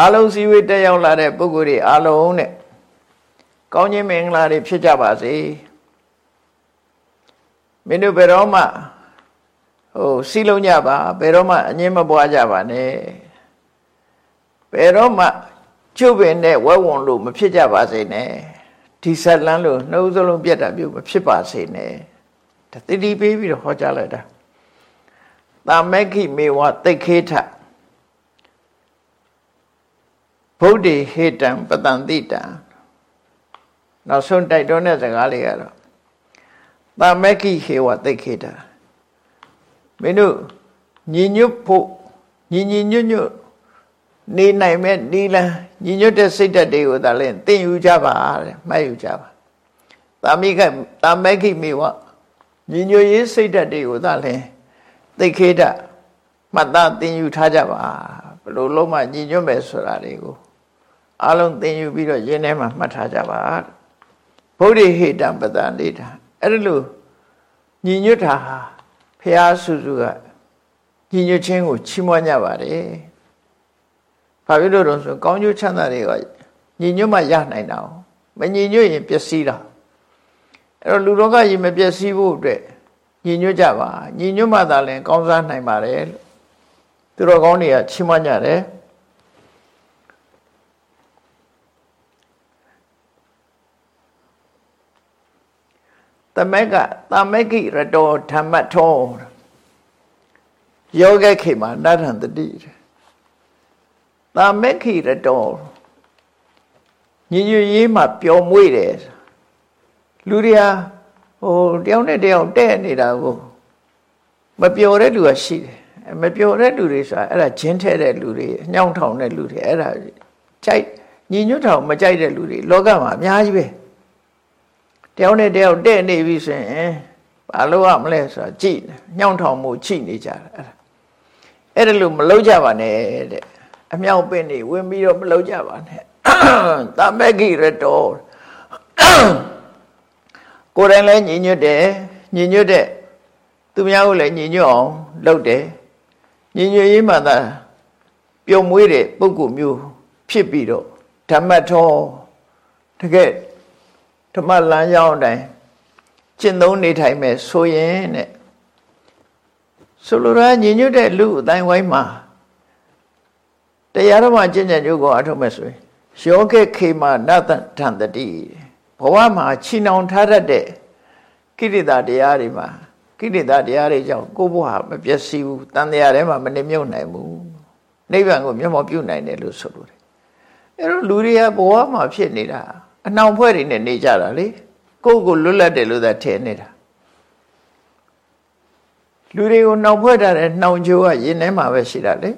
အလုံးစီဝေးတက်ရောက်လာတဲ့ပုဂ္ဂိုလ်တွေအလုံးနဲ့ကောင်းခြင်းမင်္ဂလာတွေဖြစ်ကြပါစေမင်းတို့ဘယ်တော့မှဟိုစီလုံးကြပါဘယ်တော့မှအငြင်းမပွားကြပါနဲ့ဘယ်တော့မှကျုပ်ပင်နဲ့ဝဲဝံလို့မဖြစ်ကြပါစေနဲ့ဒီဆက်လန်းလို့နှုတ်စလုံးပြတ်တာမျိုးမဖြစ်ပါစေနဲ့ ဒါတတိပေးပြီးတော့ဟောကြားလိုက်တာတာမက္ခိမေဝသိခေထဗုဒ္ဓေဟေတံပတံတိတံနောက်ဆုံးတိုက်တွန်းတဲ့စကားလေးကတော့တာမက္ခိဟေဝသိခေထမင်းတို့ညီညွတ်ဖို့ညီညီညွတ်ညွတ်နေနိုင်မဲ့နီလန်းညီညွတ်တဲ့စိတ်ဓာတ်တွေကိုသာလဲသင်ယူကြပါတဲ့မှတ်ယူကြပါတာမိကတာမက္ခိမေဝ ညီညွတ်ရေးစိတ်ဓာတ်တွေကိုသာလဲသိခေတမှတ်သားသင်ယူထားကြပါဘယ်လိုလုံးမှညီညွတ်မယ်ဆိုတာတွေကိုအလုံးသင်ယူပြီးတော့ရင်းထဲမှာမှတ်ထားကြပါဗုဒ္ဓဟေတံပတန်လေးတာအဲ့လိုညီညွတ်တာဟာဖះစုစုကညီညွတ်ခြင်းကိုချီးမွမ်းကြပါတယ်ဘာဖြစ်လို့တော့ဆိုကောင်းကျိုးချမ်းသာတွေကညီညွတ်မှရနိုင်တာမညီညွတ်ရင်ပျက်စီးတာ အဲ့တော့လူတော်ကရင်မပျက်စီးဖို့အတွက်ညီညွတ်ကြပါညီညွတ်မှသာလင်ကောင်းစားနိုင်ပါတယ်လို့သူတော်ကောင်းတွေကချီးမွမ်းကြတယ်သမက်ကသမက္ခိရတောဓမ္မထောယောဂခေမှာနထံတတိသမက္ခိရတောညီညွတ်ရေးမှာပျော်မွေ့တယ် လူတွေဟာဟိုတယောက်နဲ့တယောက်တဲ့နေတာကိုမပျော်တဲ့လူကရှိတယ်မပျော်တဲ့လူတွေဆိုတာအဲ့ဒါဂျင်းထဲတဲ့လူတွေညောင်းထောင်တဲ့လူတွေအဲ့ဒါကြိုက်ညီညွတ်ထောင်မကြိုက်တဲ့လူတွေလောကမှာအများကြီးပဲတယောက်နဲ့တယောက်တဲ့နေပြီဆိုရင်ဘာလို့ရမလဲဆိုတာကြည့်ညောင်းထောင်မှုချိနေကြတာအဲ့ဒါအဲ့ဒါလို့မလုပ်ကြပါနဲ့တဲ့အမြောက်ပင်နေဝင်ပြီးတော့မလုပ်ကြပါနဲ့တမက္ခိရတော ကိုယ်တိုင်လည်းညီညွတ်တယ်ညီညွတ်တဲ့သူများကိုလည်းညီညွတ်အောင်လုပ်တယ်ညီညွတ်ရေးမှသာပြုံမွေးတဲ့ပုဂ္ဂိုလ်မျိုး ဖြစ်ပြီးတော့ဓမ္မထောတကယ်ဓမ္မလမ်းကြောင်းအတိုင်းကျင့်သုံးနေထိုင်မဲ့ဆိုရင်တဲ့ဆိုလိုတာညီညွတ်တဲ့လူအတိုင်းဝိုင်းမှာတရားဓမ္မကျင့်ကြံကြိုးကိုအထုံးမဲ့ဆိုရင်ယောဂခေမနတ္တံတတိ ဘဝမှာချီနှောင်ထားတတ်တဲ့ကိရိတာတရားတွေမှာကိရိတာတရားတွေကြောင့်ကိုယ်ဘဝမပျက်စီးဘူးတန်တရားထဲမှာမနေမြုပ်နိုင်ဘူးနိဗ္ဗာန်ကိုမျက်မှောက်ပြုနိုင်တယ်လို့ဆိုလိုတယ်အဲတော့လူတွေကဘဝမှာဖြစ်နေတာအနှောင်ဖွဲ့တွေနဲ့နေကြတာလေကိုယ့်ကိုလွတ်လပ်တယ်လို့သာထင်နေတာလူတွေကိုနှောင်ဖွဲ့ထားတဲ့နှောင်ချိုးကရင်ထဲမှာပဲရှိတာလေ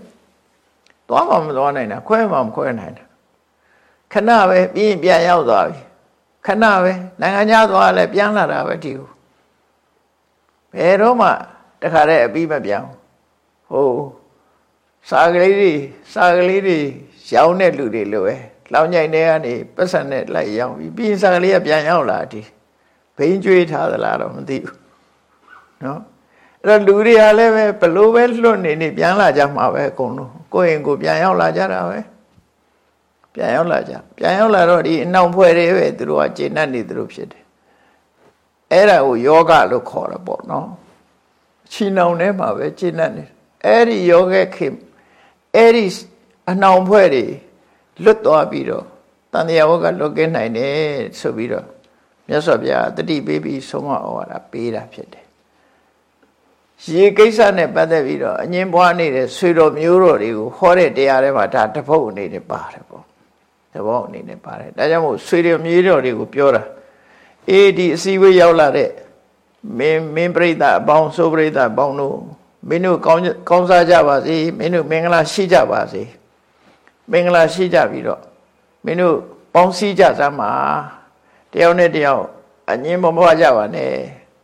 သွားမှမသွားနိုင်တာခွဲမှမခွဲနိုင်တာခဏပဲပြီးရင်ပြန်ရောက်သွားပြီ ခဏပဲနိုင်ငံခြားသွားလဲပြန်လာတာပဲဒီကိုဘယ်တော့မှတခါတည်းအပြီးမပြောင်းဟိုစာကလေးတွေစာကလေးတွေရောင်းတဲ့လူတွေလိုပဲလောင်ညိုင်တွေကနေပတ်စံနဲ့လိုက်ရောင်းပြီးပြီးစာကလေးကပြန်ရောက်လာဒီဘိန်းကျွေးထားသလားတော့မသိဘူးနော်အဲ့တော့လူတွေကလည်းပဲဘလို့ပဲလွတ်နေနေပြန်လာကြမှာပဲအကုန်လုံးကိုယ့်ရင်ကိုပြန်ရောက်လာကြတာပဲ ပြန်ရောက်လာကြပြန်ရောက်လာတော့ဒီအနောက်ဖွဲ့တွေပဲသူတို့ကကျင့်တတ်နေသူတို့ဖြစ်တယ်အဲ့ဒါကိုယောဂလို့ခေါ်တာပေါ့နော်ချီနှောင်ထဲမှာပဲကျင့်တတ်နေအဲ့ဒီယောဂခင်အဲ့ဒီအနှောင်ဖွဲ့တွေလွတ်သွားပြီးတော့တန်တရားဝကလွတ်ကင်းနိုင်တယ်ဆိုပြီးတော့မြတ်စွာဘုရားတတိပေးပြီးဆုံးမဩဝါဒပေးတာဖြစ်တယ်ရေကိစ္စနဲ့ပတ်သက်ပြီးတော့အငင်းပွားနေတဲ့ဆွေတော်မျိုးတော်တွေကိုဟောတဲ့တရားတွေမှာဒါတပုတ်အနေနဲ့ပါတယ်ပေါ့ တပုတ်အနေနဲ့ပါတယ်ဒါကြောင့်မို့ဆွေတော်မျိုးတော်တွေကိုပြောတာအေးဒီအစည်းအဝေးရောက်လာတဲ့မင်းမင်းပြိဿအပေါင်းဆိုပြိဿအပေါင်းတို့မင်းတို့ကောင်းကောင်းစားကြပါစေမင်းတို့မင်္ဂလာရှိကြပါစေမင်္ဂလာရှိကြပြီးတော့မင်းတို့ပေါင်းစည်းကြစမ်းပါတယောက်နဲ့တယောက်အငင်းမပွားကြပါနဲ့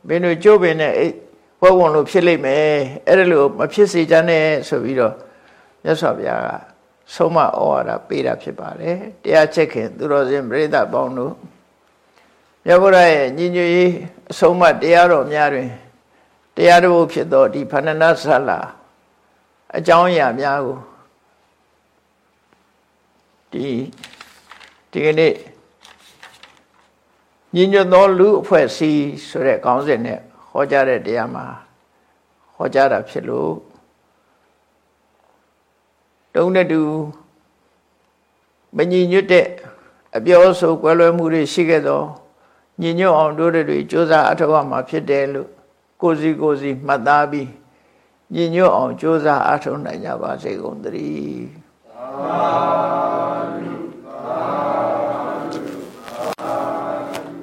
မင်းတို့ကြိုးပင်နဲ့အိတ်ဘဝဝင်လို့ဖြစ်လိမ့်မယ်အဲ့ဒါလို့မဖြစ်စေချင်နဲ့ဆိုပြီးတော့မြတ်စွာဘုရားက ဆုံးမဩဝါဒပေးတာဖြစ်ပါတယ်တရားချက်ခင်သူတော်စင်ပြိဿပေါင်းတို့မြတ်ဗုဒ္ဓရဲ့ညီညွတ်ရေးအဆုံးမတရားတော်များတွင်တရားတော်ဖြစ်သောဒီဖဏနာဆလာအကြောင်းအရာများကိုဒီဒီကနေ့ညီညွတ်သောလူအဖွဲ့အစည်းဆိုတဲ့ခေါင်းစဉ်နဲ့ဟောကြားတဲ့တရားမှာဟောကြားတာဖြစ်လို့ တုံးတဲ့တူမညီညွတ်တဲ့အပြောဆိုကွဲလွဲမှုတွေရှိခဲ့သောညီညွတ်အောင်တို့တွေစ조사အထောက်အမှာဖြစ်တယ်လို့ကိုစီကိုစီမှတ်သားပြီးညီညွတ်အောင်စ조사အထောက်နိုင်ကြပါစေကုန်သတည်း